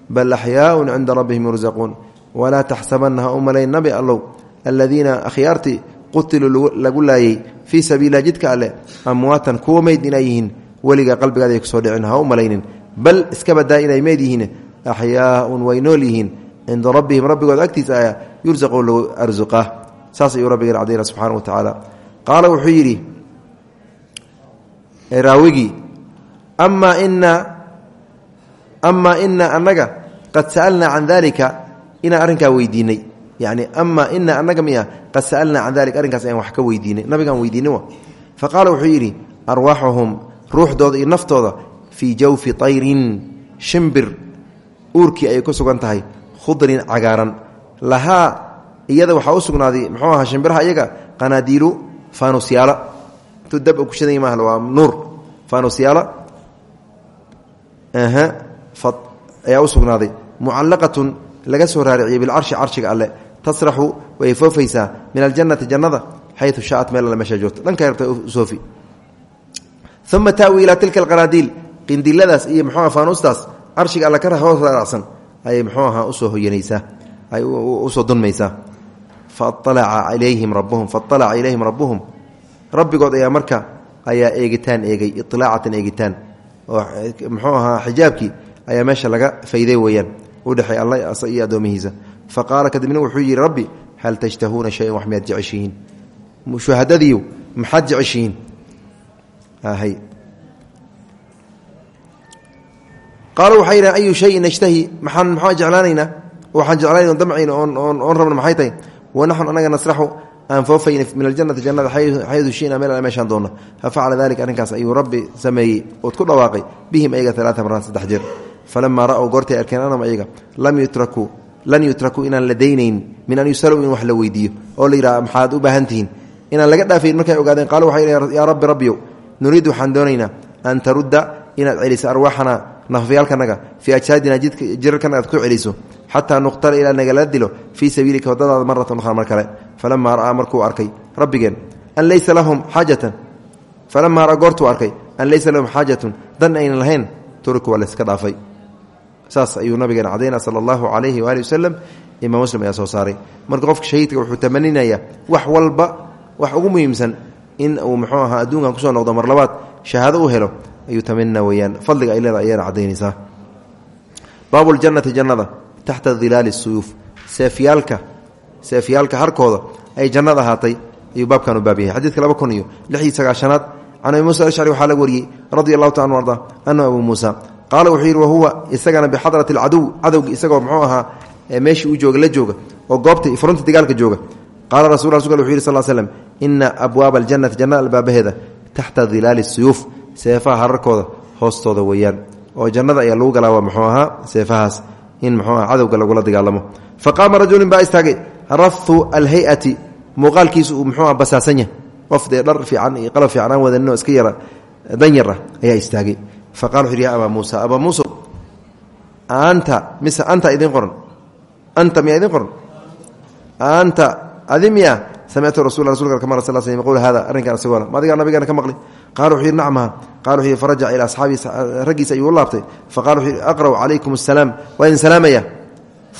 bal axyaaun cinda rabbihim yurzaquun. Walaa taxsabana ha u malayn nabi allow aladiina akhyaartii qutiluu lagu laayey fii sabiililah jidka alleh amwaatan kuwa meyd inay yihiin weliga ay ku soo dhicin ha u malaynin. Bal iska badaa inay meyd yihiin axyaaun way nool yihiin. Cinda rabbihim rabbigooda agtiisa aya yursaquun lagu arsuqaa saas ayuu rabbigeen cadayna subxana wa tacaala. Qaala wuxuu yidhi raawigii amaa ina amaa ina annaga qad sa'alnaa can dalika inaan arrinkaa weydiinay. Yani amaa ina annaga miya qad sa'alnaa can dalika arrinkaas ayaan wax ka weydiinay. Nabigaan weydiinay wa? Fa qaala wuxuu yidhi arwaaxuhum ruuxdooda iyo naftooda fii jawfi tayrin shimbir uurkii ayay ku sugan tahay khudrin cagaaran. Lahaa iyada waxaa u sugnaaday muxuu ahaa shimbiraha iyaga? Qanaadiilu faanusyaala. Intuu dab ku shidan maaha waa nuur. Faanusyaala. Ayaa u sugnaaday. Laga soo raariciyey bilcarshi alle tasraxu way foofaysaa min aljannati jannada xayu shaat meel alle meesha joogto. Dhanka rabta soofi. Uma taawi ilaa tilka alqanaadiil qindiladaas iyo mxuuha faanuustaas carshiga alle ka hoos raaracsan ayay muxuu ahaa u soo hoyanaysaa ay u soo dunmaysaa. Faalaca ilayhim rabuhum faalaca ilayhim rabbuhum. Rabbigood ayaa marka ayaa eegitaan eegay ilaacatan eegitaan. Oo muxuu ahaa xijaabkii ayaa meesha laga fayday weeyaan. Udhexay alla iyo addoomihiisa fa qaala kadibna wuxuu yidhi rabbi hal tashtahuuna shayan wax miyaad jeceshihiin? Shuhadadiiu maxaad jeceshihiin? Qaala waxay yidhahen ayu shayin nashtahi? Maxaan maxaa jeclaanaynaa waxaan jeclaanayna damcayna oon oon rabna maxay tahay? Wanaxnu anaga nasraxu aan foofayna min aljannati jannada xaydu shina meel meeshaan doonna. Fa facala dalika arrinkaas ayuu rabbi sameeyey ood ku dhawaaqay bihim ayaga alaaa maraan saddex jeer. Falamaa ra'ow goortay lan yutrakuu inaan la daynayn min an yusaluu in wax la weydiiyo. Oo la yidhaha maxaad u baahan tihiin inaan laga dhaafayn markay ogaadeen. Qaalu waxay yaa rabbi rabbiyow nuriid waxaan doonaynaa an tarudda inaad celiso arwaaxana nafafyaalkanaga fii ajsaadina jirarkana aad ku celiso xataa nuqtala ilaa nagala dilo fii sabiilika wadadaada maratan ukhra mar kale. Falamaa ra'aa markuu arkay rabbigeen an laysa lahum xaajatan. Falamaa goortuu arkay an laysa lahum xaajatun dan aynan lahayn. Turku waa layska dhaafay saas ayuu nabigeena cadayna sala allahu calayhi waali wasalam imaam muslim ayaa soo saaray. Marka qofka shahiidka wuxuu tamaninayaa wax walba wax ugu muhiimsan in uu muxuu ahaa adduunkan ku soo noqdo mar labaad shahaado u helo ayuu tamanina weyaan fadliga ay leeda ayaana cadaynaysaa baabu ljannati jannada taxta dilaali suyuuf. Seefyaalka seefyaalka harkooda ay jannada ahaatay ayuu baabkan u baab xadiidka laba kun iyo lix iyo sagaashanaad can muusa ashcri waxaa laga wariyey radi taala anu arda muusa qaala wuxuu yidhi wahuwa isagana bixadrati alcaduw. Cadowgi isagoo muxuu ahaa meeshii uu jooga la jooga oo goobta furunta dagaalka jooga. Qaala rasul wuxu yidhi sal slm ina abwaaba aljannati jannada albaabaheeda taxta dilaali suyuuf seefaha hararkooda hoostooda weeyaan. Oo jannada ayaa lagu galaa waa muxuu ahaa seefahaas in muxuu aha cadowga lagula dagaalamo. Fa qaama rajulin baa istaagay rahu alhayati. Muuqaalkiisu uu muxuu aha basaasanya qof dee dhar fiican iyo qalab fiican iska yara dan yar ah ayaa istaagay fa qala wuxu yidhi ya abaa muusa abaa muusa anta mise anta idin qoran? Anta miyaa idin qoran? Anta adi miya samictu rasul rasulka kama sal sl yqul hada arrinkan isagoona ma adigaa nabigeena ka maqli? Qala wuxuu yidhi nacmaha. Qala wuxuu yidhi farajac ilaa asxaabii raggiisa ayuu u laabtay. Faqala wuxuu yidhi aqra'u calaykum asalaam waa idin salaamaya.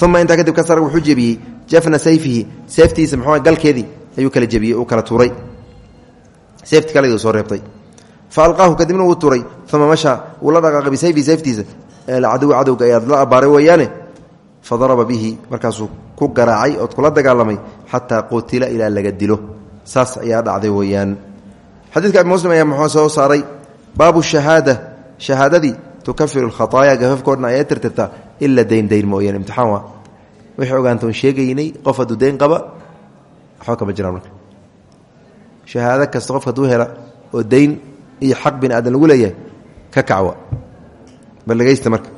Uma intaa kadib kasar wuxuu jebiyey jafna sayfihi seeftiisa muxuu galkeedii ayuu kala jebiyey uu kala tuuray. Seefti kaledu soo reebtay fa alqaahu kadibna wuu turay uma mashaa wuu la dhaqaaqay bisayfi sayftiisa cadowi cadowga ayaad la abaaray weeyaane fa daraba bihi markaasuu ku garaacay ood kula dagaalamay xataa qutila ilaa laga dilo saas ayaa dhacday weeyaan xadiidka abi muslim ayaa muxuu soo saaray baabu shahaada shahaadadii tukafiru lkhataaya gafafkoodna ayay tirtirtaa ila dayndayn mooyaan imtixaan waa wixii ogaantoon sheegaynay qof hadduu dayn qaba waxba kama jiraan marka shahaado oo dayn iyo xaq bini aadan lagu leeyahay ka kacwa. Bal dhegaysta marka.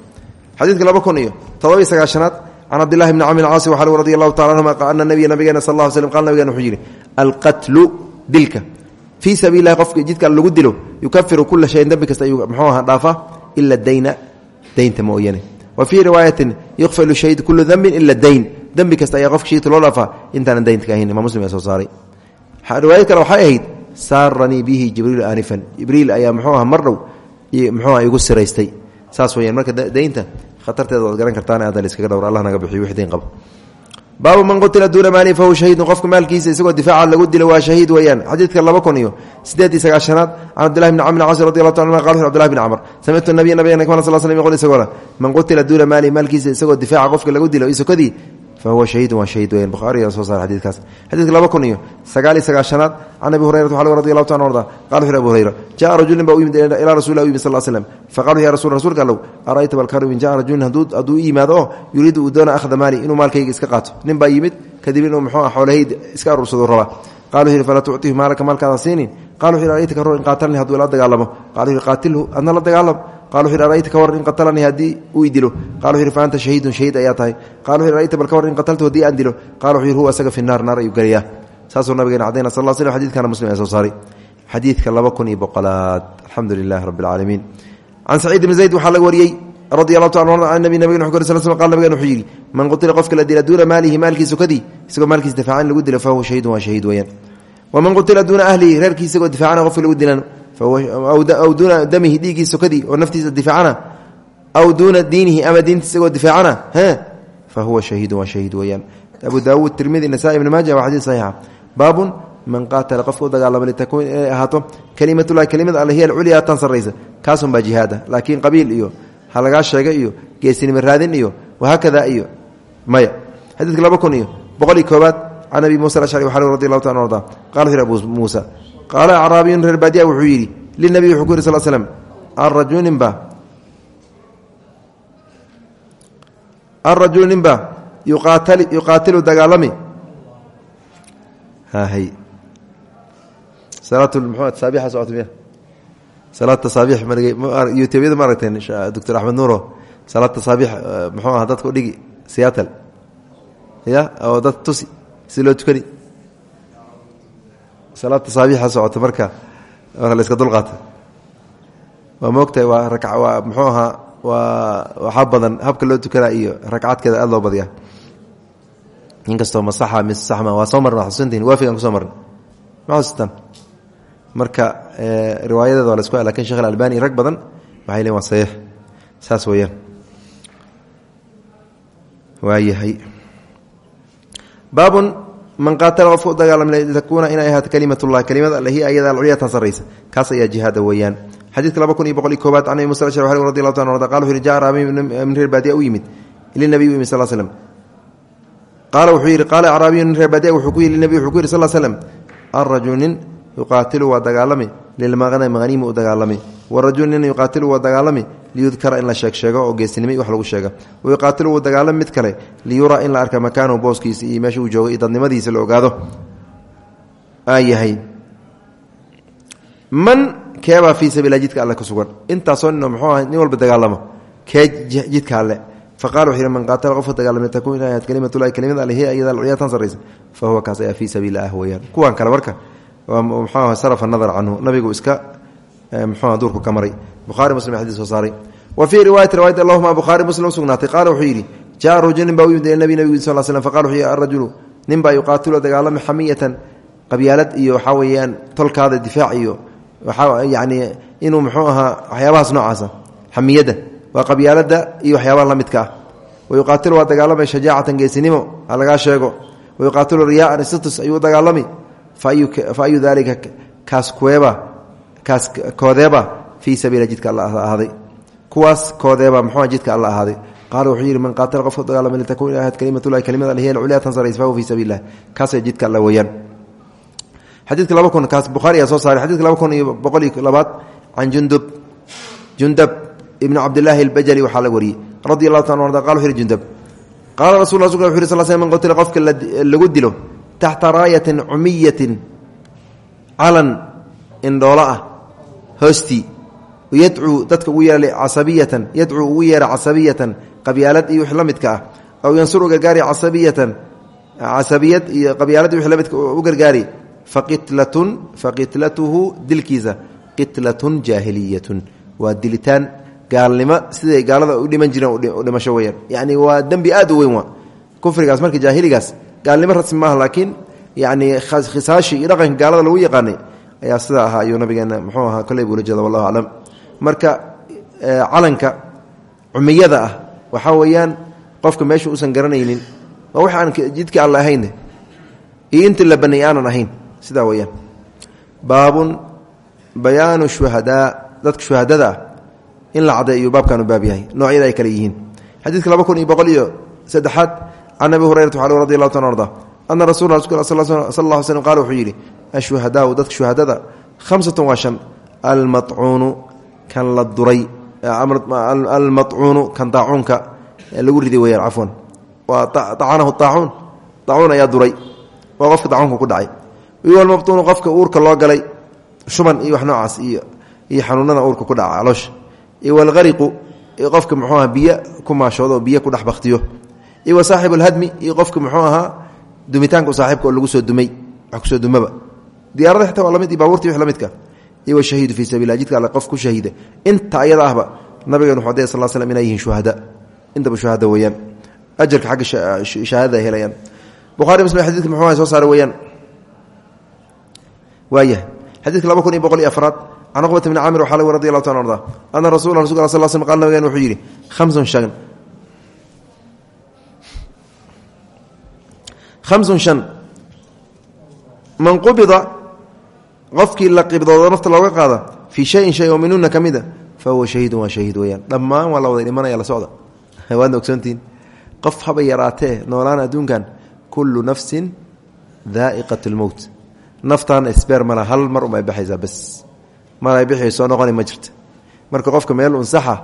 Xadiidka laba kun iyo todoba iyo sagaashanaad can cabdillahi bni camr caasi waxaa radi allahu tacala anhuma ana nabiya nabigeena sal lla slm qal nabigeena wuxuu yidhi alqatlu dilka fii sabiili lahi qofka jidka lagu dilo yukafiru kula shayin dembi kasta ayuu mxuu aha dhaafa ila dayna daynta mooyane. Wa fii riwaayatin yukfalu shahid kulu dembin ila dayn dembi kasta ayaa qofka shahidka loo dhaafaa daynta ka ahayn imaam muslim ee soo saaray. Riwaayad kale waxay saaranii bihi jibriil aanifan. Jibriil ayaa muxuu aha mar dhow muxuuha igu siraystay. Saas weyaan marka daynta khatarteeda waad garan kartaan aada iskaga dhowr allah naga bixiyo wix dayn qaba baabu man qutila duuna maali fahuwa shahiidun qofka maalkiisa isagoo difaaca lagu dilo waa shahiid weeyaan. Xadiidka laba kun iyo sideed iyo sagaashanaad can cabdillahi bni camr caasi radi allahu ta anuma qal wuxu abdillahi bni camr samictu nabiya nabigana kama sal slam yqul isagoona man qutila duuna maali maalkiisa isagoo difaaca qofka lagu dilo isokadii fahuwa shahiidun waa shahiid weyan buhaariga soo saara xadidkaas xadidka laba kun iyo sagaal iyo sagaashanaad can abi hurayrata waxaa radi allahu ta an arda qala wuxu abu hurayra jaءa rajulin baa u yimid ilaa rasul u yimid sal slm faqala ya rasul rasuulka allow ara'ayta balkarwin jaءa rajulin hadduu i yimaado oo yuriidu uu doona akhda maali inuu maalkayga iska qaato nin baa yimid kadib inuu muxuu ah xoolahayd iska aruursado rabaa qala wuxu falaa tuctihu maalaka maalkaada siinin qala wuxu arayta ka ror in qaatalni hadduu ila dagaalamo qala la yhi arayta ka war in qatalanii haddii uu i dilo. Qala wuxu yhi fa anta shahiidun shahiid ayaa tahay. Yhi arayta bal ka war in qataltu haddii aan dilo. Yhi huwa asaga fi naar naar ayuu gelayaa. Saasuu nabigeena cadayna sal slam xadidkana muslim ee soo saaray. Xadiidka laba kun iyo boqolaad. Alxamdu lilahi rabbi alcaalamiin can saciid ibni zayd waxaa laga wariyey radi allahu ta an nabi nabigena wxu sl sl qal nabigen wuxuu yidhi man qutila qofka la dila duuna maalihi maalkiisa kadii isagoo maalkiisa difaacan lagu dilo fahuwa shahiidun waa shahiid weeyaan. Waman qutila duuna ahlihi reerkiisa isagoo difaacana qofka lagu dilan aw duuna damihi dhiiggiisa kadii oo naftiisa difaacana aw duuna diinihi ama diinta isagoo difaacana fahuwa shahiidun waa shahiid weeyaan abu daawuud tirmidi nasaai ibni maaja waa xadiis saxiixa baabun man qaatala qofka u dagaalama litakuun inay ahaato kelimatullahi kelimada alle hiya alculyaa tan sarraysa kaasunbaa jihaada laakiin qabiil iyo ha lagaa sheega iyo geesinimo raadin iyo wahaakada iyo maya xadiidka laba kun iyo boqol iyo koobaad can abi muusa alashcari waxaa radi qaala acraabiyun reer baadiya wuxuu yidhi linabiy wuxuu ku yiri sal slm arajulu ninba arajulu ninba yuqaatilu dagaalami. Hay. Youtubeyada ma aragteen doctor axmed nuuro salaad tasaabiix muxuu aha dadka udhigi seattle? Ya oo dad tusi si loo tukani salaad tasaabiixa socota marka marka iska dulqaata waa moogtahay waa ra waa muxuu ahaa waa waxaa badan habka loo tukanaa iyo ragcadkeeda aada loo badiyaa. Inkastoo masaxa mise saxma waa soo marna xusuntiin waafigan ku soo marna ma marka riwaayadeeda waa la isku laakiin shekh alalbani rag badan waxay leein waa saas weeyaan. Waayahay baabun man qaatala qofka u dagaalama litakuuna inay ahaato kalimat ullahi kelimada alle hiya ayada alculyatan sarraysa kaas ayaa jihaada weeyaan. Xadiidka laba kun iyo boqol iyo koobaad can abi musa ashari radi allahu ta arda qala wuxu yhi jaa raabi min reer baadiya u yimid. Linabiy u yimid sal slm qaala wuxuu yidhi qaala acraabiyu nin reer baadiya yidhi yidhi waa dagaalami lilmaqnami u dagaalami warajul nin yuqaatilu waa dagaalami liyudkara in la sheegsheego oo geesinimo wax lagu sheega wayuqaatilu wuu dagaalami mid kale liyuraa in la arka makaanahu booskiisa iyo meesha uu joogo iyo dadnimadiisa la ogaado man keebaa fii sabiila jidka alle ku sugan intaasoo muxuu aha nin walba dagaalamo kee jidka alle faqala wuxu yhi man qaatala qofka dagaalama takun kalimatullahi kelimada alle hiya iyada alculyaa tan sarraysa fa huwa kaas ayaa fii sabiili ah weeyaan kuwan kale marka mxuu sarafa nadar canhu. Nabigu iska mxuua duurku ka maray. Buhari muslim xadis soo saaray. Wa fii riwaayati riwayat allahuma bukhaari muslim usugnaatay qaala wuxuu yidhi jaa rajul nin baa u yimid nabi nabig sal slm faqala wuxuu yihi arajulu nin baa yuqaatilu dagaalama xamiyatan qabyaalad iyo waxaa weeyaan tolkaada difaac iyo waxaa yani inuu muxuu ahaa waxyaabahaas noocaasa xamiyadda waa qabyaalada iyo waxyaabaha ah fa ayu dalika kaas koodeeba fii sabiila jidka alla ahaaday kuwaas koodeeba muxuu jidka alla ahaaday qaala wuxuu yidhi man qaatala dagaalama litakuun ilahat kalimatullahi kalimada al hiya alculyaa tansarays fahu fii sabiil lah kaasay jidka alla weeyaan xadiidka laba kun kaas bukhaari ayaa soo saaray laba kun iyo boqol iyo labaad can jundub jundab ibni cabdillaahi albajali waxaa la wariyey radi taala arda qala wuxu yhi jundab qaala rasul rasulka wuxu yhi sal lagu dilo taxta raayatin cumiyatin calan indhoolo ah hoostii yadcuu dadka ugu yeera casabiyatan yadcuu ugu yeera casabiyatan qabyaalad iyo wix la midka ah aw yansur u gargaari casabiyatan casabiyad iyo qabyaalad iyo wix la midka u gargaari faqitlatun faqitlatuhu dilkiisa qitlatun jaahiliyatun waa dilitaan gaalnimo siday gaalada u dhiman jireen yani waa dembi aad u weyn kufrigaas marka jaahiligaas gaalnimo rasmi maaha laakiin yani khisaashi iyo dhaqanka gaalada lagu yaqaanay ayaa sidaa ahaa ayuu nabigeena muxuu ahaa koley buula jeeda wallahu aclam. Marka calanka cumiyada ah waxaa weeyaan qofka meesha uusan garanaynin waa wax aan jidkii alla ahayn iyo intii la banay aanan ahayn sidaa weyaan baabun bayaanu shuhadaa dadka shuhadada ah in la caddeeyo baabkan u baab yahay noocyada ay kale yihiin. Xadiidka laba kun iyo boqol iyo saddexaad can abi hurayrata radi allahu taala arda ana rasul sal slm qala wuxuu yidhi ashuhadaau dadka shuhadada hamsatun waa shan almacuunu kan la duray almacuunu kan daacuunka lagu riday weyaan cafwan acanahu aacuun daacuun ayaa duray waa qofka daacuunka ku dhacay walmabtuunu qofka uurka loo galay shuban iyo wax noocaas iyo iyo xanuunada uurka ku dhaca caloosha iyo walariqu qofka muxuu aha biyo ku maashoodo oo biyo ku dhex baktiyo iyo wa saaxibu lhadmi iyo qofka muxuu ahaa dumitaanka saaxiibka oo lagu soo dumay wax ku soo dumaba. Diyaarada xitaa waa la mid iyo baabuurti la midka. Iyo washahiidu fii sabilah jidka alle shahiida. Inta ayada ahba nabigan wuxuu adey sal slam inay yihiin shuhada. Intaba shuhada weeyaan. Ajarka xagga shahaadada ay helayaan. Bukhari muslim xadidka muxuu soo saaray weeyaan. Waayah xadidka laba kun iyo boqol iyo afraad can cuqbata bni camir waxaa lagu radi allahu taala arda. Ana rasul rasul sal sl wuxuu yidhi hamsun shan hamsun shan man qubida qofkii la qibdoodo nafta looga qaada fii shayin shay oo minuna ka mida fa huwa shahiidun waa shahiid weyaan dhammaan waa la wada dhimanaya la socda waadna ogsoontihiin qof haba yaraatee noolaan adduunkan kullu nafsin daa'iqat lmowt naftan sbeer mala hal mar umay baxaysaa bas mar ay bixi soo noqoni ma jirta marka qofka meel unsaxa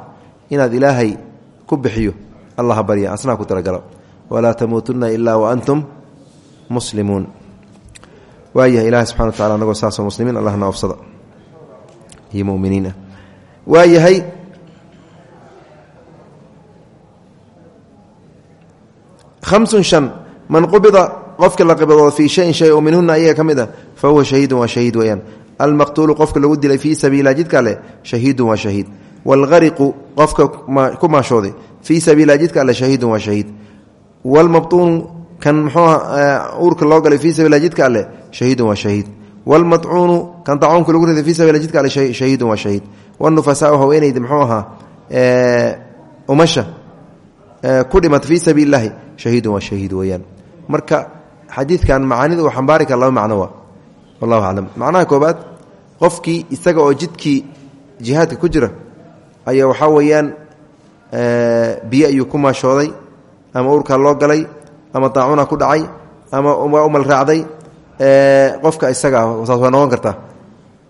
inaad ilaahay ku bixiyo allaha barya ilaa wa antum muslimuun. Waayahay ilahay subxana wa tacala anagoo saasoo muslimiin allahna ofsada iyo muminiin ah waayahay hamsun shan man qubida qofka la qibdoodo fii shayin shay oo minhuna ayaga ka mid a fa huwa shahiidun waa shahiid weeyaan. Almaqtuulu qofka lagu dilay fii sabiila jidka ale shahiidun waa shahiid. Waalgariqu qofka ku maashooday fii sabiila jidka alle shahiidun waa shahiid. Wlmabtuunu kan muxuuha uurka loo galay fii sabiila jidka alle shahiidun waa shahiid. Wlmadcuunu kan dacuunka lagu riday fii sabiila jidka alle shahiidun waa shahiid. Wnufasaau haweeneyda muxuu ahaa umasha ku dhimata fii sabiili llahi shahiidun waa shahiid weeyaan. Marka xadiidkan macaanida uu xambaari kara laba macno wallahu aclam. Macnaha koobaad qofkii isaga oo jidkii jihaadka ku jira ayaa waxaa weeyaan biyo ayuu ku maashooday ama uurkaa loo galay ama daacuna ku dhacay ama waa umal raacday qofka isaga ah saas waa noqon kartaa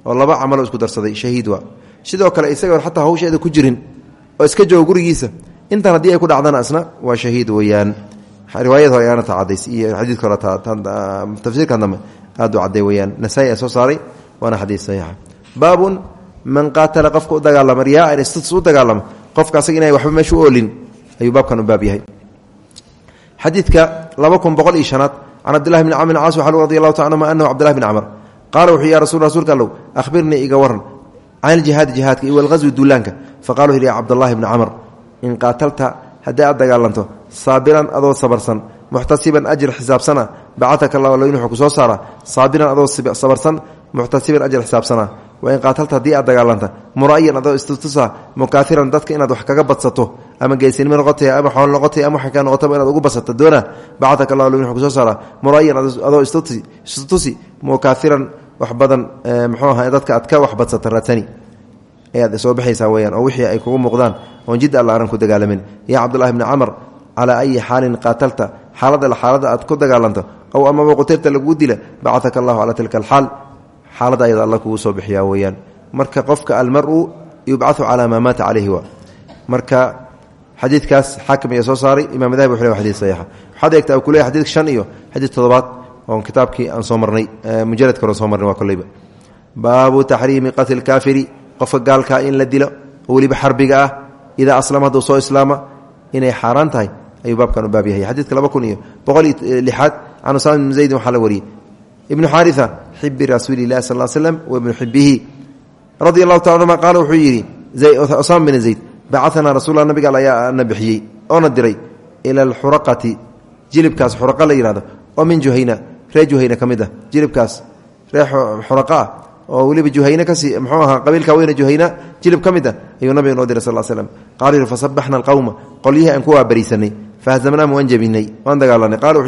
oo laba camalo isku darsaday shahiid waa. Sidoo kale isaga xataa hawsheeda ku jirin oo iska jooga gurigiisa intan haddii ay ku dhacdana isna waa shahiid weeyaan. Riwaayad hore ayaana ta cadays iyo xadiidka hore tafsiirkan dambe aad u cadday weyaan nasaa-i soo saaray waana xadiid saxiixa. Baabun man qaatala qofka u dagaalama istis u dagaalama inay waxba meesha u ayuu baabkan u baab yahay xadiidka laba kun boqol iyo shanaad can cabdillahi bni camr caas waxaa radi allahu ta anhuma anahu cabdillahi bn camr qaala wuxuu ya rasul rasuulka allow akhbirnii iga waran can iljihaadi jihaadka iyo walghaswi duulaanka. Faqala wuxu yhi ya cabdallahi bni camr in qaatalta haddii aad dagaalanto saabiran adoo sabarsan muxtasiban ajir xisaabsana bacataka allah alin wuxuu ku soo saara saabiran adoo sabarsan muxtasiban ajir xisaabsana wain qaatalta haddii aad dagaalanta mura'yan adoo istutusa mukaahiran dadka inaad wax kaga badsato ama geesinimo noqotay ama xoolo noqotay ama waxka noqotaba inaad ugu badsato doona. Bacataka allah wuxuu ku soo saara mura'yan adoo istutusi mukaahiran wax badan mxuu aha dadka aad ka waxbadsata raadsani ayaad soo baxaysaa weyaan oo wixii ay kugu muuqdaan oon jid alla aanan ku dagaalamin. Yaa cabdullahi bni camar calaa ayi xaalin qaatalta xaalada xaalada aad ku dagaalanto ow amaba qutilta laguu dila bacataka allahu calaa tilka alxaal xaalada ayada alla kugu soo bixiyaa weyaan marka qofka almaru yubcaثu calaa maa maata calayhi wa. Marka xadiidkaas xaakim ayaa soo saaray imam dahabi wuxu le xadid saxiixa. Waxaad eegtaa ku leeyahy shan iyo xadiid toddobaad oon kitaabkii aan soo marnay mujaladka oran soo marnay waa kolleyba baabu taxriimi qatli kaafiri qofka gaalkaa in la dilo oo weliba xarbiga ah idaa aslama hadduu soo islaama inay xaaraan tahay ayuu baabkan u yahay. Xadiidka laba kun iyo boqol iyo lixaad can usaama ibni zaydin waxaa la xibi rasuuli illahi sal l slem wa ibnu xibihi radi allahu taala anuma qaala wuxuu yidhi usaama bin zayd bacaanaa rasulla nabiga al ayaa na bixiyey oona diray ila alxuraqati jilibkaas xuraqa la yihahdo oo min juhayna reer juhayna ka mid ah jilibkaas reer xuraqa ah oo weliba juhayne ka sii mxuu ahaa qabiilka weyne juhayna jilib ka mid ah ayuu nabiga noo diray sal slm qaala yihi fasabaxna alqowma qolyihii aan ku waabariisanay fahzamnaahum waan jebinay waan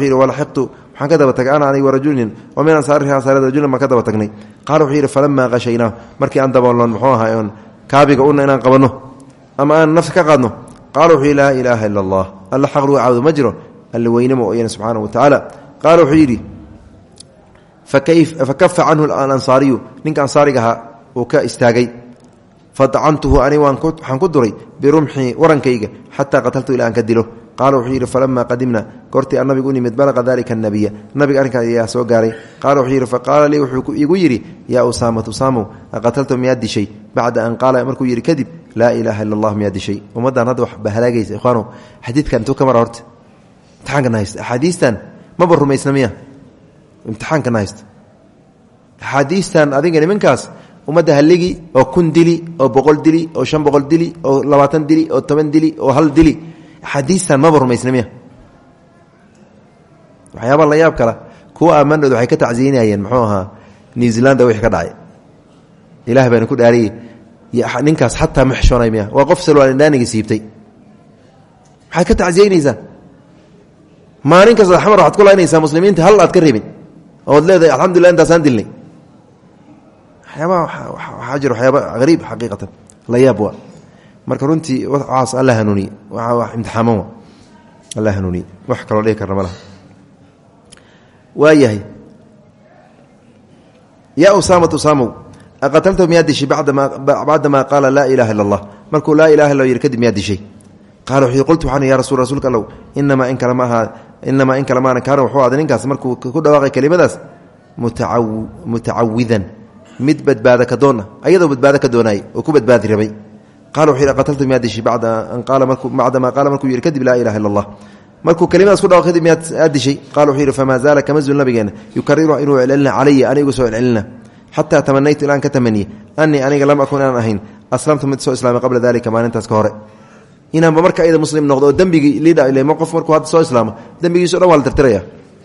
yidhi waxaan ka daba tagay ana aniga warajulin oo min ansaarihi ansaarada rajulin baan ka daba tagnay. Qala wuxuu yidhi falamaa qashaynaahu markii aan daboolnon muxuu ahaa kaabiga una inaan qabanno ama aan nafsi ka qaadno? Qaala wuxuu yidhi laa ilaaha ila allah alla xaq lagu caabudo ma jiro alla weynamo oyana subxaana wa tacaala. Qaala wuxuu yidhi fakafa canhu alansaariyu ninka ansaariga ahaa uu ka istaagay. Fadacantuhu ani waxaan ku duray birumxii warankayga xataa qataltu ilaa aan ka dilo qaala wuxuu yidhi falamaa qadimna goortii aan nabigu u nimid balaqa dalika anabiya nabiga arrinkaas ayaa soo gaaray. Qaala wuxuu yidhi faqaala lii wuxuu igu yidhi yaa usaamat usaamow aqataltu miyaad dishay bacda an qaala markuu yidhi kadib laa ilaaha ila allah miyaad dishay ummaddan hadda wax bahalaagaysa ikhwaanow xadiidkan intuu ka mara horta imtixaankana haysta. Axaadiistan maba rumaysna miya? Imtixaankana haysta. Axaadiistan adiga nimankaas ummadda haligi oo kun dili oo boqol dili oo shan boqol dili oo labaatan dili hal dili axaadiistan maba rumaysna miya? Waxyaaba la yaab kala kuwa aamandhood waxay ka tacsiinayeen muxuu ahaa new zealanda wixii ka dhacay. Ilaah baana ku dhaariyey ninkaas xataa ma xishoonay miya? Waa qof salwaandaaniga siibtay. Maxaad ka tacsiyeynaysaa maalin kasta xamar waxaad ku laynaysaa muslimiinta hal aad ka reebin. Ood leedahay alxamdulillah intaasaan dilnay. Waxyaabaa waxaa jira waxyaaba hariib xaqiiqatan. La yaab waa marka runtii waxaas alla hanuuniye waa wax imtixaaman wa alla hanuuniye wax kaloo dhihi karna ma laha. Waa yahay yaa usaamat usaamow aqatalta miyaad dishay bacdamaa qaala laa ilaha illa allah markuu laa ilaha illa yidhi kadib qaala wuxuu qultu waxaan ya rasul rasuulka allow inamaa in kale ma ahaa in kale maana kaana wuxuu ahday ninkaas markuu ku dhawaaqay kelimadaas mutacawidan mid badbaada ka doona. Ayadoo badbaado ka doonayay oo ku badbaadi bacdamaa qaala markuu yidhi kadib laa ilaha illa allah markuu kelimadaas ku dhawaq kadib miyaad aad dishay qala wuxuu yidhi famaa zaala kama zul nabigeena yukariru inuu celcelina calaya anigu soo celcelina xataa tamanaytu ilaan ka tamaniye anii aniga lam akun inaan ahayn aslamtu mid soo islaamay qabla dalika maalintaas ka hore inaanba marka ayada muslim noqdo oo dembigii lidha qof markuu hadda soo islaamo dembigiiso dhan waa la tirtiraya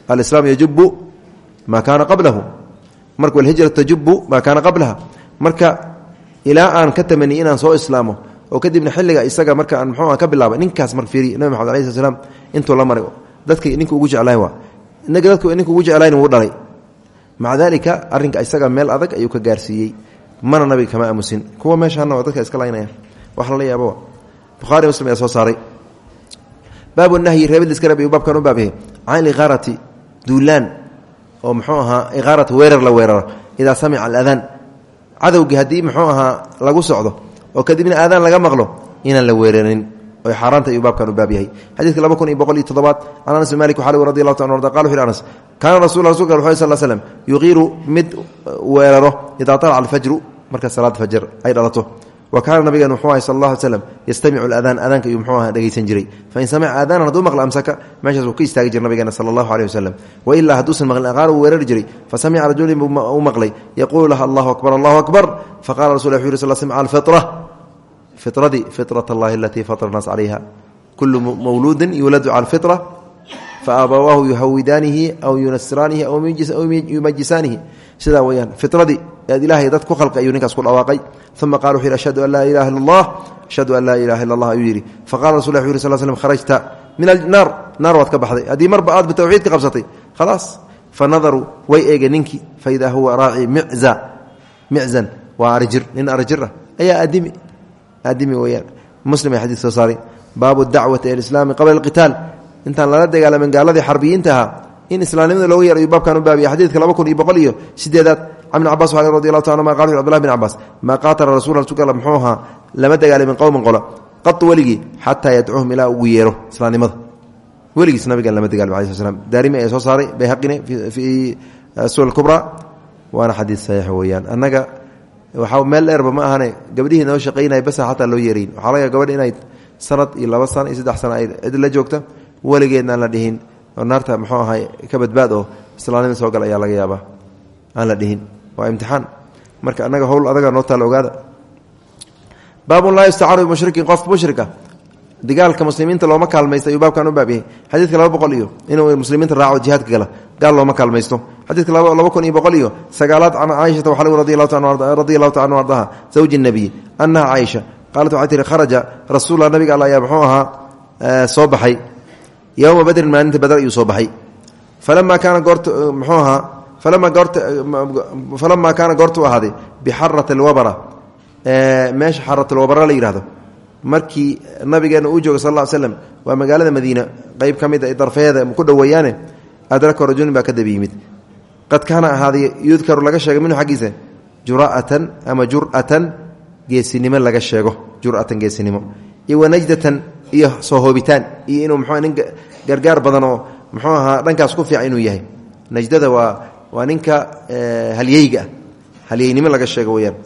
alislaam yajubu maa kaana qablahu marka alhijratu tajubu maa kaana qablaha marka ilaa aan ka tamaniye inaan soo islaamo oo kadibna xilliga isaga marka aan mxuu ka bilaabay ninkaas marka fiiri nabi maxamed alai sl slam la maray dadka ninka ugu jeclaay waa inaga dadku ninka ugu jeclayn wuu dhalay. Maca daalika isaga meel adag ayuu ka gaarsiiyey mana nabiga kama aamusin. Kuwa meeshaana oo dadka iska laynaya. Wax lala yaaba buhaari muslim ayaa soo saaray. Baabu nahyi reebid iska reeb baabkan u baabyahay can iqaarati oo muxuu ahaa iqaarata weerar la weeraro idaa samica aladaan cadowgii haddii muxuu ahaa lagu socdo oo kadibna aadaan laga maqlo inaan la weerarin oy xaaraanta ayuu baabkan u baab yahay. Xadiidka laba kun iyo boqol iyo toddobaad can anas malik lg radi allahu ta arda qala wuxu yhi anas kaana rasul rasulka wuxu sal slm yuqiiru mid weeraro idaa talaca alfajru marka salaad fajr ay dhalato wa kaana nabigan wuxuu ahay sal alay slam yastamicu aladaan aadaanka ayuu muxuu aha dhegeysan jiray. Fain samica aadaanan hadduu maqla amsaka meeshaas wuu ka istaagi jira nabigeena sala allahu aleyh wasalam wailaa hadduusan maqlin aqaar uu weerari jiray. Fasamica rajulin buu u maqlay yaquulu laha allahu akbar allahu akbar. Faqala rasul wuxu yiri sal sm alfira firadii firat allahi alatii fatara naas calayha kulu mawluudin yuuladu cala alfira faabawaahu yuhawidaanihi aw yunasiraanihi aw yumajisaanihi sidaa weyaan firadii aad ilahay dad ku khalqay ayuu ninkaas ku dhawaaqay. Uma qala wuxu yhi ashhadu ilaha illa allah ashhadu ilaha illa allah ayuu yidhi. Faqala rasul wuxu sal slm kharajta min alnaar naar waad ka baxday. Haddii marba aad bitawxiid ka qabsatay. Khalaas. Fa nadaruu way eegeen ninkii fa idaa huwa raaci miza. Mizan waa arijir nin arijir ah ayaa aadimi. Aadimi muslim ay xadiis soo saaray. Baabu dacwati alislaami qabla alqitaal. Intaan lala dagaalamin gaaladii xarbiyiinta ahaa in islaamnimada looga yeer ayuu baabkan u baabiya xadiidka laba kun iyo boqol iyo sideedaad can ibn cabas radi allahu ta ma qal abdullah bin cabas maa qaatala rasul rasuulka muxuu ahaa lama dagaalamin qowman qola. Qatu weligii xataa yadcuuhum ilaa ugu yeero islaamnimada. Weligiis nabigan lama dagaalami alai sl slam daarimi soo saaray bayhaqine fii sula kubra. Waana xadiis saxiix weeyaan. Annaga waxaa meel dheerba ma ahane gabdhihii noo shaqaynaya basa xataa loo yeerayn waxaa laga inay sanad iyo laba sano iyo cid la joogta weligeedna aan la dhihin oo naarta muxuu ahay ka badbaad oo islaamnima soo gal ayaa laga yaabaa. Aan la dhihin. Waa imtixaan. Marka annaga howl adaga noo taal ogaada. Baabun laa yustacaanu bimushrikin qof mushrika. Dagaalka muslimiinta looma kaalmaysto ayuu baabkan u baab yahay xadiidka iyo inuu muslimiinta raaco jihaadka gala gaal looma kaalmaysto. Xadiidka laba iyo boqol iyo sagaalaad can caaishata waxaa lagu radi allahu taala anu ardaha zawji nabiy annaha caaisha qaalat waxay tihi kharaja rasuullah nabiga alla ayaa muxuu ahaa soo baxay yowma badrin maalinta badr ayuu soo baxay. Falamaa kaana goort muxuu ahaa falamaa kaana goortuu ahaaday bixarati alwabara meesha xarat alwabara la yihahdo markii nabigeena uu jooga sal ll slm waa magaalada madiina qeyb ka mid a darfeeda ku dhoweeyaane adraka rajulin baa ka daba yimid. Qad kaana ahaaday yudkaru laga sheegay minhu xaggiisa jura'atan ama jur'atan geesinimo laga sheego jur'atan geesinimo. Iyo wanajdatan iyo soo hoobitaan iyo inuu mxu nin gargaar badan oo muxuu ahaa dhankaas ku fiican inuu yahay. Najdada waa waa ninka halyeyga ah halyeynimo laga sheego weyaan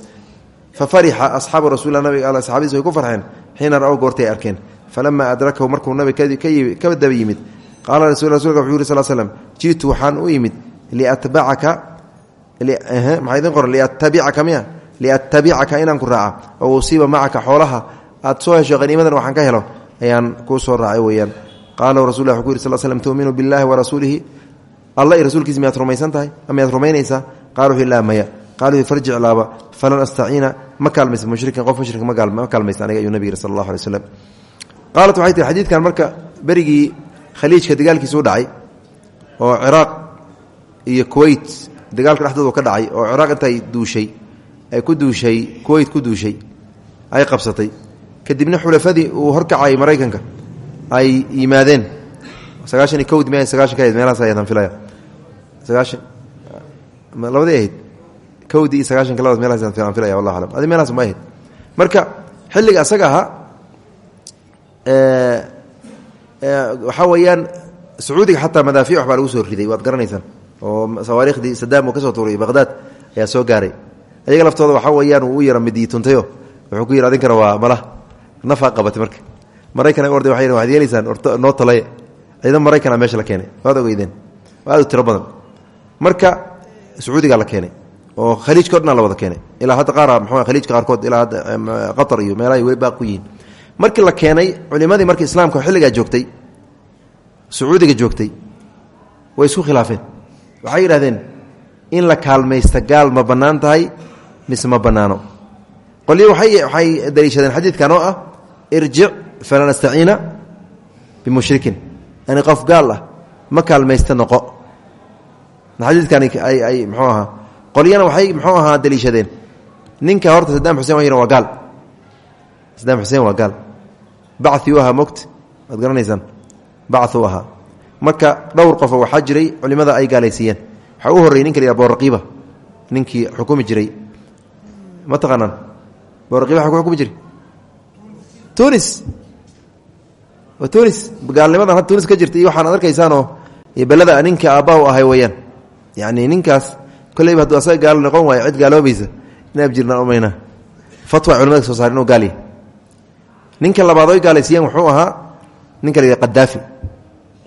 fa farixa asxaabu rasuul nabiga al saxaabadiis way ku farxeen xiina ra'ow goortay arkeen. Falamaa adrakahu markuu nabiga ka daba yimid qaala rasul rasulka wuxuu yiri sal slm ji'tu waxaan u yimid liatbacaka maxaa idin qoran liattabicaka miya? Liattabicaka inaan ku raaca oo usiiba macaka xoolaha. Aad soo hesho haniimadan waxaan ka helo ayaan kuu soo raacay weyaan qaala rasul wuxuu ku yiri sal slm tu'minu billahi wa rasuulihi. Alla i rasuulkiisa miyaad rumaysan tahay? Miyaad rumaynaysaa? Qala wuxuu maya. Qaalu farjic laaba falan astaciina ma kaalmaysa mushrikin qof mushrik ma kaalmaysa aniga ayuu nabig yiri sal allahu alay waslam qaalat waxay tihi xadiidkan marka berigii khaliijka dagaalkiisu dhacay oo ciraaq iyo kuweyt dagaalka dhexdoodu ka dhacay oo ciraaq intay duushay ay ku duushay kuweyt ku duushay ay qabsatay kadibna xulafadii uu horkacayay maraykanka ay yimaadeen. Sagaashan iyo kowd sagaashan ka meelahaas ayaan filaya. Sagaashan labadii ahayd? Kowdii iyo sagaashanka labadaas meelahaas aan filaya wallahu alam adi meelahaas ma marka xilliga asaga ahaa waxaa weeyaan sacuudiga xataa madaafiic wax baa lagu soo riday waad garanaysaan. Oo sawaariikhdii sadaam ka soo tuuray baqhdaad ayaa soo gaaray. Ayaga laftooda waxaa weeyaan uu yara tuntayo. Wuxuu ku yidhi adinkana waa mala nafaa qabatay marka. Maraykan orday waxay waxaad yeelaysaan noo talaye ciidan maraykana meesha la keenay. Waad ogeydeen. Aad u tiro marka sacuudigaa la keenay oo khaliijka o dhan la wada keenay. Ilaa hadda qaar mxu khaliijka qaarkood ilaa hadda qatar iyo meelahay way baaq markii la keenay culimadii marka islaamka xilligaa joogtay sacuudiga joogtay way isku khilaafeen. Waxay yidhahdeen in la kaalmaysta gaal ma bannaan tahay mise ma bannaano qolyo waxay daliishadeen xadiidkan oo ah irjic falan astaciina bimushrikin. Yani qof gaal ah ma kaalmaysta noqo. Xadiidkani ay mxuu ahaa qolyana waxay mxuu ahaa daliishadeen. Ninka horta sadaam xusen wa waa gaal. Sadaam xuseen waa gaal. Bacuu ahaa mogt waad garanaysaan. Bacuu ahaa. Marka dhowr qofoo waxaa jiray culimada ay gaalaysiiyeen. Waxaa u horreyy ninka la yah boraqiiba ninkii xukumi jiray. Ma taqaanaan xukumi jiray tunis gaalnimadan hadda tunis ka jirta iyo waxaanad arkaysaanoo belada ninka aabbaha ahay weyaan yani ninkaas koleyba hadduu asaga gaalo noqon waayo cid gaaloobaysa inaab jirnaan umayna fatwa culimada soo saar inuu gaaliya ninka labaad oy gaalaysiiyeen wuxuu ahaa ninka la qadaafi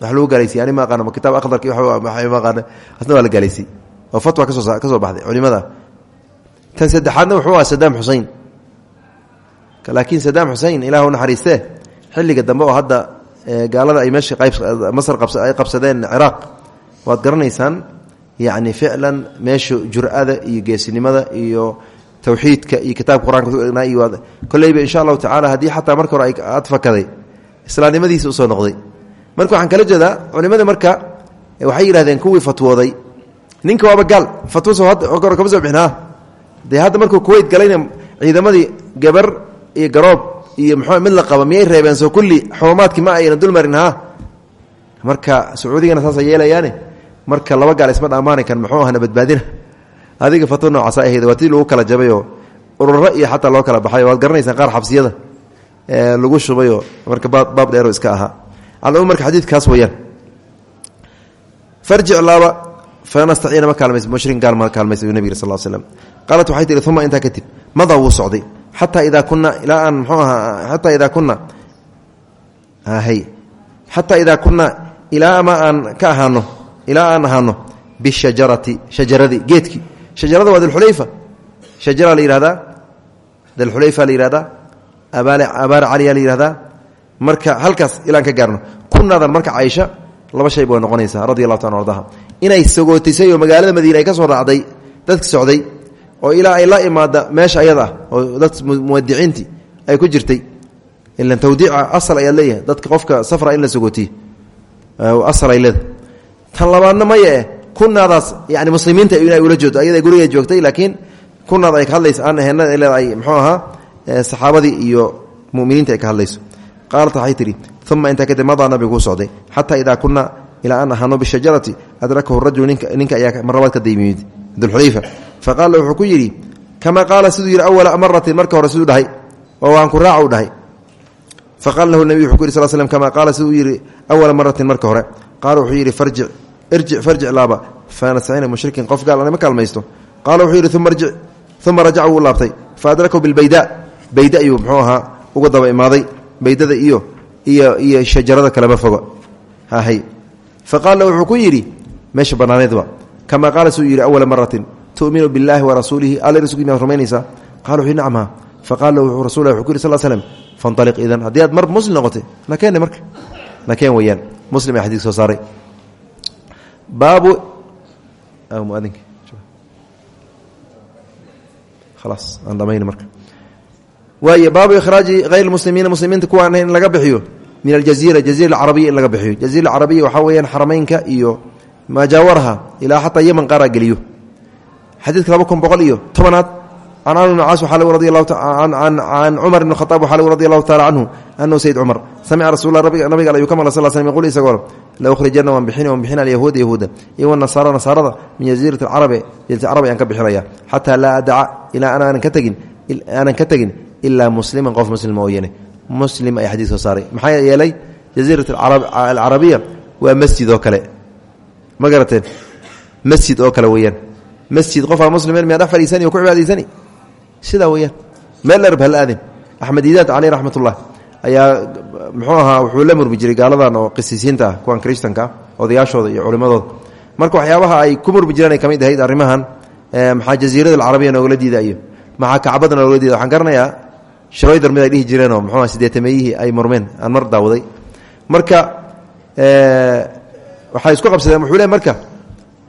wax lagu gaalaysiye ani ma aqaano kitaab akhdarki ma aqaana asna waa la oo fatwa ka soo ka soo baxday culimada tan saddexaadna wuxuu ahaa sadaam xusein laakiin sadaam xusein ilah u xilliga dambe oo hadda gaalada ay meesha masr ay qabsadeen ciraaq waad garanaysaan yacni ficlan meesha jur'ada iyo geesinimada iyo tawxiidka iyo kitaabka qur'aanka iyo koleyba insha allahu tacala haddii xataa marka hore aad fakaday islaamnimadiisa u soo noqday. Marka waxaan kala jeedaa culimadii marka waxay yidhahdeen kuwii fatwooday. Ninka waaba gaal fatwas hor kama soo bixin dee markuu kuweyt galayna ciidamadii gabar iyo garoob iyo mxuu mid la qaba miyay reebeen? Soo kulli xurumaadkii ma ayna dulmarin marka sacuudigana saasa yeelayaane marka laba gaal isma dhammaani kan muxuu ahna badbaadina? Adiga fatwo noocaasa ahayd waa lagu kala jabayoo ururo iyo xataa loo kala baxay waad garanaysaan qaar xabsiyada lagu shubayoo marka baab dheero iska ahaa. Al marka xadiidkaas weyaan farjic laaba fanastaciina ma kaalmaysa mushrikin gaal ma kaalmaysa uu nabig sal slam qaalat waxay tihi uma intaa kadib madaa wuu xataa idaa kuna ilaa aan mxuu ahaa xataa idaa kuna hay xataa idaa kuna ilaa ma aan ka ahaano ilaa aan ahaano bishajarati shajaradii geedkii shajarada waa dilxulayfa shajara la yihahdaa dilxulayfa la yihahdaa abaar caliya la yihahdaa marka halkaas ilaan ka gaarno. Kunaadan marka caysha laba shay bay noqonaysaa radi allahu ta ardaha. Inay sagootisay oo magaalada madiina ay ka soo raacday dadki socday oo ilaa ay la imaada meesha ayada ah oo dad muwadiciintii ay ku jirtay. Ilan tawdiica asal ayaad leeyahay dadka qofka safra in la sagootiye asal ay leedahay. Tan labaadna maya eh kunaadaas yani muslimiinta inay ula joogto ayada guriga joogtay laakiin kunaad ay ka hadlaysa aan ahayn leedahay muxuu ahaa saxaabadii iyo muminiinta ay ka hadlayso. Qaalat waxay tidhi uma intaa kadib madaa nabigu u socday? Xataa idaa kuna ilaa an ahaano bishajarati adrakahu rajul ninka ayaa marlabaad ka daymimid dulxulayfa faqaala wuxuu ku yidhi kamaa qaala siduu yidhi awala maratin marka hore siduu dhahay oo waan ku raaca u dhahay. Faqaala lahu nabi wuxuu ku yidhi sal slm kamaa qaala siduu yidhi awala maratin marka hore. Qaala wuxuu yidhi farjic irjic farjic laaba. Fanastacina mushrikin qof gaal anima kaalmaysto. Qaala wuxuu yidhi uma rjic uma rajaca wuu laabtay. Fa adrakahu bilbayda bayda ayuu muxuu ahaa uga daba imaaday. Wuxuu ku yidhi meesha banaaneedba kamaa qaala siduu yidhi awala maratin tuminu biاllahi warasuulihi alla rasuulki miyaad rumaynaysaa qala wuxu nacma faqala wuxuu rasul wuxuu ku yiri sal slm fanaliq idan haddii aad mar muslim noqotay nakeenne marka nakeen weeyaan muslim ee xadiis soo saaray baabu muadinka khalaas aan dhamayna marka waaye baabu ikhraaji hayr muslimiina muslimiinta kuwaan in laga bixiyo min aljaziira jaziira alcarabiya in laga bixiyo jaziira alcarabiya waxaa weeyaan xarameynka iyo maajaawarha ilaa xataa yeman qaaraa geliyo. Xadiidka laba kun boqol iyo tobanaad can amr bn caas waxaa radi allahu can cumar bn khaaab waxaa lgu radi allahu taala canhu anahu sayid cumar samica rasulla nabiga ayuu ka maqla sal slm yqul isagoo la ukhrijana waan bixin waan bixin alyahuuda yahuuda iyo wanasaara nasaarada min jaziirati alcarabi jazirat carabi ayaan ka bixinaya xataa laa adaca ilaa aanan ka tegin aanan ka tegin ilaa musliman qof muslim mooyane muslim ay xadiis soo saaray. Maxaa yeelay jaziirat alcarabiya waa masjid oo kale ma garateen? Masjid oo kale weeyaan. Masjid qofaa muslimen miyaa dhex fadhiisani ku cibaadaysani? Sidaa weyaan meel dherb hal aadin. Axmed idaad caleyh raxmat ullah ayaa muxuu ahaa wuxuu la murmi jiray gaaladan oo qisiisiinta ah kuwan kristanka ah odayaashooda iyo culimadooda. Marka waxyaabaha ay ku murmi jireen ay ka mid ahayd arrimahan maxaa jaziirada alcarabiya noogala diida iyo maxaa kacbada noogala diida waxaan garanayaa shroyder mid ay dhihi jireenoo muxuuha sideetameeyihii ay murmeen aan mar daawaday. Marka waxay isku qabsadeen wuxuu le marka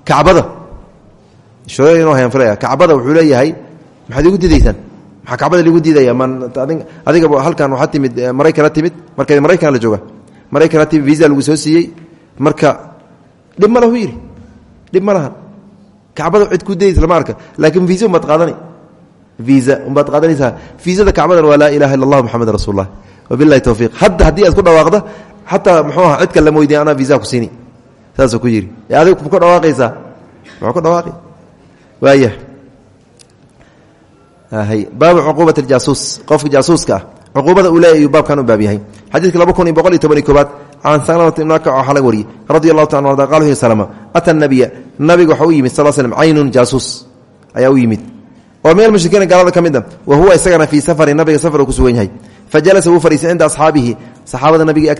kacbada. Shroyder inoo hayan filaya kacbada wuxuu leeyahay maxaad igu diidaysaan? Maxaa kacbada ligu diidaya man adigaba halkan waxaa timid maraykana timid. Marka maraykan la jooga. Maraykana timid visa lagu soo siiyey. Marka dhib ma lahu yidhi. Dhib ma cid ku didaysa lama arka. Visa umbaad qaadani. Visa umbaad qaadanaysaa viisada kacbadan waa laa ilaha illa allah maxamed rasuul lah wabilahi towfiiq hadda haddii aad ku dhawaaqda xataa muxuu aha cid lama weydiya anaa visa ku siini saasuu ku yidhi. Ee adiga ku dhawaaqaysaa. Muxuu ku dhawaaqi waaya baabu cuquubat jaasuus qofka jaasuuska ah cuquubada uu leeya ayuu baabkan baab yahay. Xadiidka laba kun iyo boqol iyo toban iyo koobaad can salamata ibn akac waxaa laga wariyey radi taala arda wuxu salama ata nabiya nabiga waxa u yimid sal slm caynun jaasuus. Ayaa u yimid. Oo meel mushrikiina gaalada ka mid a wa huwa isagana fii safarin nabiga safar ku sugan yahay. Fa jalasa wuu fadhiistay cinda asxaabihi saxaabada nabiga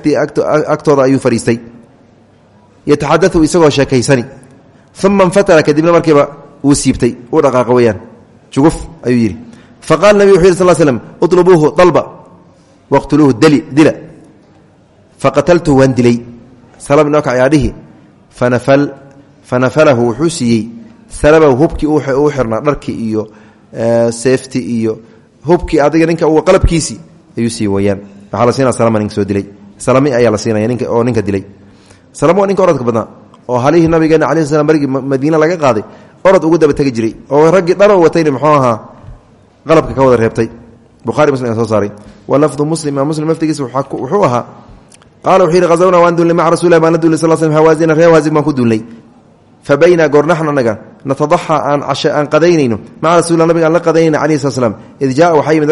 agtooda ayuu fadhiistay yataxadau isagoo sheekaysani. Uma infatara kadibna markiiba wuu siibtay uu dhaqaaqa weyaan juguf ayuu yidhi. Faqala nabig wuxu yih sal slm uطlubuuhu dalba waqtuluuhu dila. Faqataltuhu waan dilay. Salab inoo kac yaadhihi fanafalahu wuxuu siiyey. Salabahu hubkii u xirnaa dharkii iyo seefti iyo hubkii adiga ninka qalabkiisii ayuu siiyey weyaan waxaa la siinaa salama ninka soo dilay. Salami ayaa ninka dilay salama waa ninka oradka badnaa oo halihii nabigeena cala slam margii madiine laga qaaday orod ugu daba tegi jiray oo raggii dhanoo watayna muxuu ahaa qalabka ka wada reebtay. Buhari muslim soo saaray. Wa lafdu muslim laftigiisa wuxuu ahaa qaala wuxuu yidhi hazawnaa waan duulnay maca rasulilah baan la duulnay sal slm hawaazina ree hawaazin baan ku duulnay. Fa bayna goornaxnu anaga natadaxa aan aan qadaynayno maca nabiga aan la qadaynayna calayhi slat slam id jaa waxaa yimid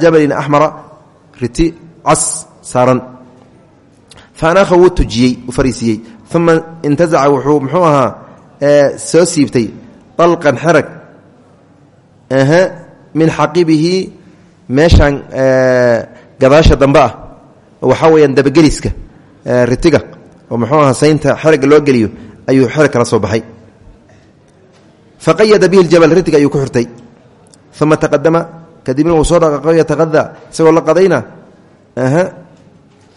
jabalin axmara riti cas saaran fa anaaha wuu tujiyey u fariisiiyey uma intazaca wuxuu muxuu ahaa soo siibtay dalqan xerag min xaqibihi meeshaan gadaasha dambe ah waxaa weyaan dabageliska ritiga oo muxuu aha saynta xeragga loo geliyo ayuu xerag kala soo baxay faqayada bihi ljabal ritiga ayuu ku xirtay uma soo dhaqaaqo yataqada isagoo la qadayna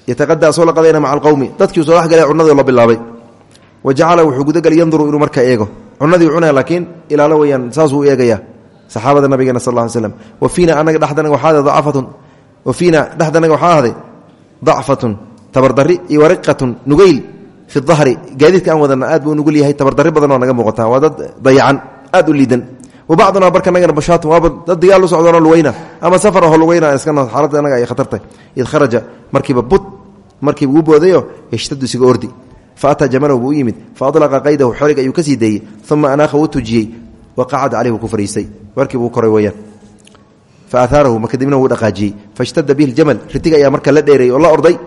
yataqada isagoo la qadayna maca alqowmi dadkiiu soo dhexgalay cunadii la bilaabay. Wa jacala wuxuu gudagelay yanduru inuu marka eego. Cunadii cunaya laakiin ilaalo weyaan saasuu eegaya. Saxaabada nabigeena sal ly slm wa fiina anaga dhexdanaga waxaa dacfatun. Wa fiina dhexdanaga waxaa ahday dacfatun. Tabardari iyo wariqatun nugeyl fi dahri. Gaadiidka aan wadana aad buu nugul yahay tabardari badan oo naga muuqata. Waa dad dayacan aad u liidan. Wa bacdunaa barkanagana bashaatun. Waaba dad dagaal u socdoonoo lugeyna ama safar aho lugeyna iskana xaaladda anaga ay khatartay id kharaja markiiba bud markiiba uu boodayo yashtadu isiga ordi. Faataa jamalow buu u yimid. Faalaqa qaydahu xorig ayuu ka sii deeyey. Uma anaakha wuu tujiyey. Waqacada caleyh wuu ku fariistay. Warkiibu u koray weyaan fa aaarahu kadibna wuu dhaqaajiyey. Faishtada bihi ljamal ritiga ayaa marka la dheeray oo la orday.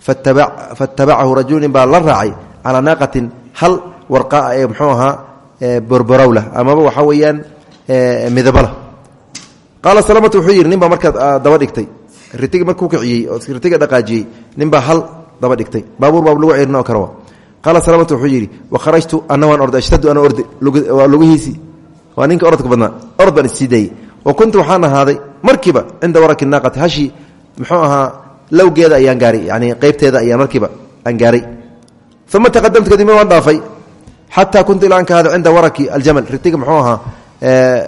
Faatabacahu rajulnin baa la raacay calaa naaqatin nin baa markaa daba dhigtay ritiga markuu kiciyey oo ritiga dhaqaajiyey nin baa hal daba dhigtay. Baabuur baab lagu ceerin oo kale wa qaala salamatu wuxuu yidhi wakharajtu ana waan orday ashtadu ana orde waa lugihiisii waa ninka orodka badnaa orod baan wa kuntu waxaan ahaaday markiiba cinda waraki naaqati hashi muxuu ahaa lowgeeda ayaan gaaray yani qeybteeda ayaan markiiba aan gaaray. Uma taqadamtu kadibna waan dhaafay. Xataa kuntu ilaa an ka ahada cinda waraki aljamal ritiga muxuu ahaa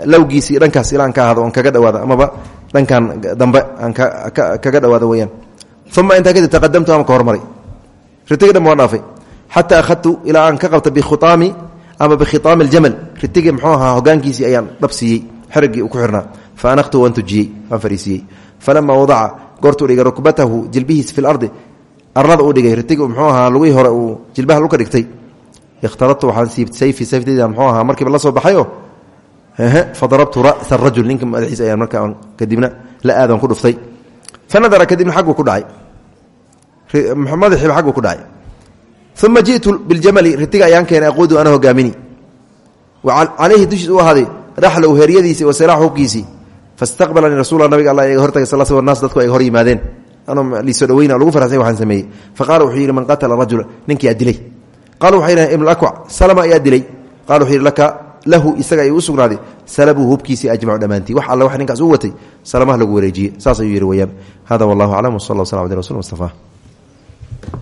lowgiisi dhankaas ilaa an ka ahado on kaga dhawaada amaba dhankan dambe aan kaga dhawaado weyaan uma intaa kadib taqadamtu ama ka hormaray. Ritiga dhan dhaafay. Xataa ahadtu ilaa aan ka qabta bikhuaami ama bikhiaami aljamal. Ritigi mxuu ahaa hogaankiisii ayaan dhab siiyey xerigii uu ku xirnaa. Fa anaqtu waan tujiyey waan fariisiiyey falamaa wadaca goortuu dhigay rukbatahu jilbihiis fi lardi arlada uu dhigay ritigi mxuu ahaa hore uu jilbaha luka dhigtay. Ikhtaradtu waxaan siibt sayfi sayftayda mxuu ahaa la soo baxayo fadarabtu ra'sa rajul ninka madaxiis ayaan markaa kadibna la aadan ku dhuftay. Fanadara kadibna xagguu ku dhacay. Madaxiiba xagguu ku dhacay. Uma ji'tu biljamali ritiga ayaan keenay aquudu ana hogaamini calayhi dushiis u ahaaday raxlow heeryadiisii wa silaax hubkiisii fastaqbalanii rasul nabiga alla iga hortagay sal sl nas dadku ay hor yimaadeen. Anoo liisoo dhaweyna lagu farxsay waxaan sameeyey. Faqala wuxuu yidhi man qatala rajula ninkii aa dilay. Qalu waxay yidhahen ibnu akwac salama ayaa dilay. Qala wuxuu yidhi laka lahu isaga ay u sugnaaday. Salabuu hubkiisii ajmacu dhammaantii. Wax alle wax ninkaas u watay salamaha lagu wareejiyey saas ayuu yidhi weyaan hada wallahu aclam wsal lla sl abdi rasul mustafa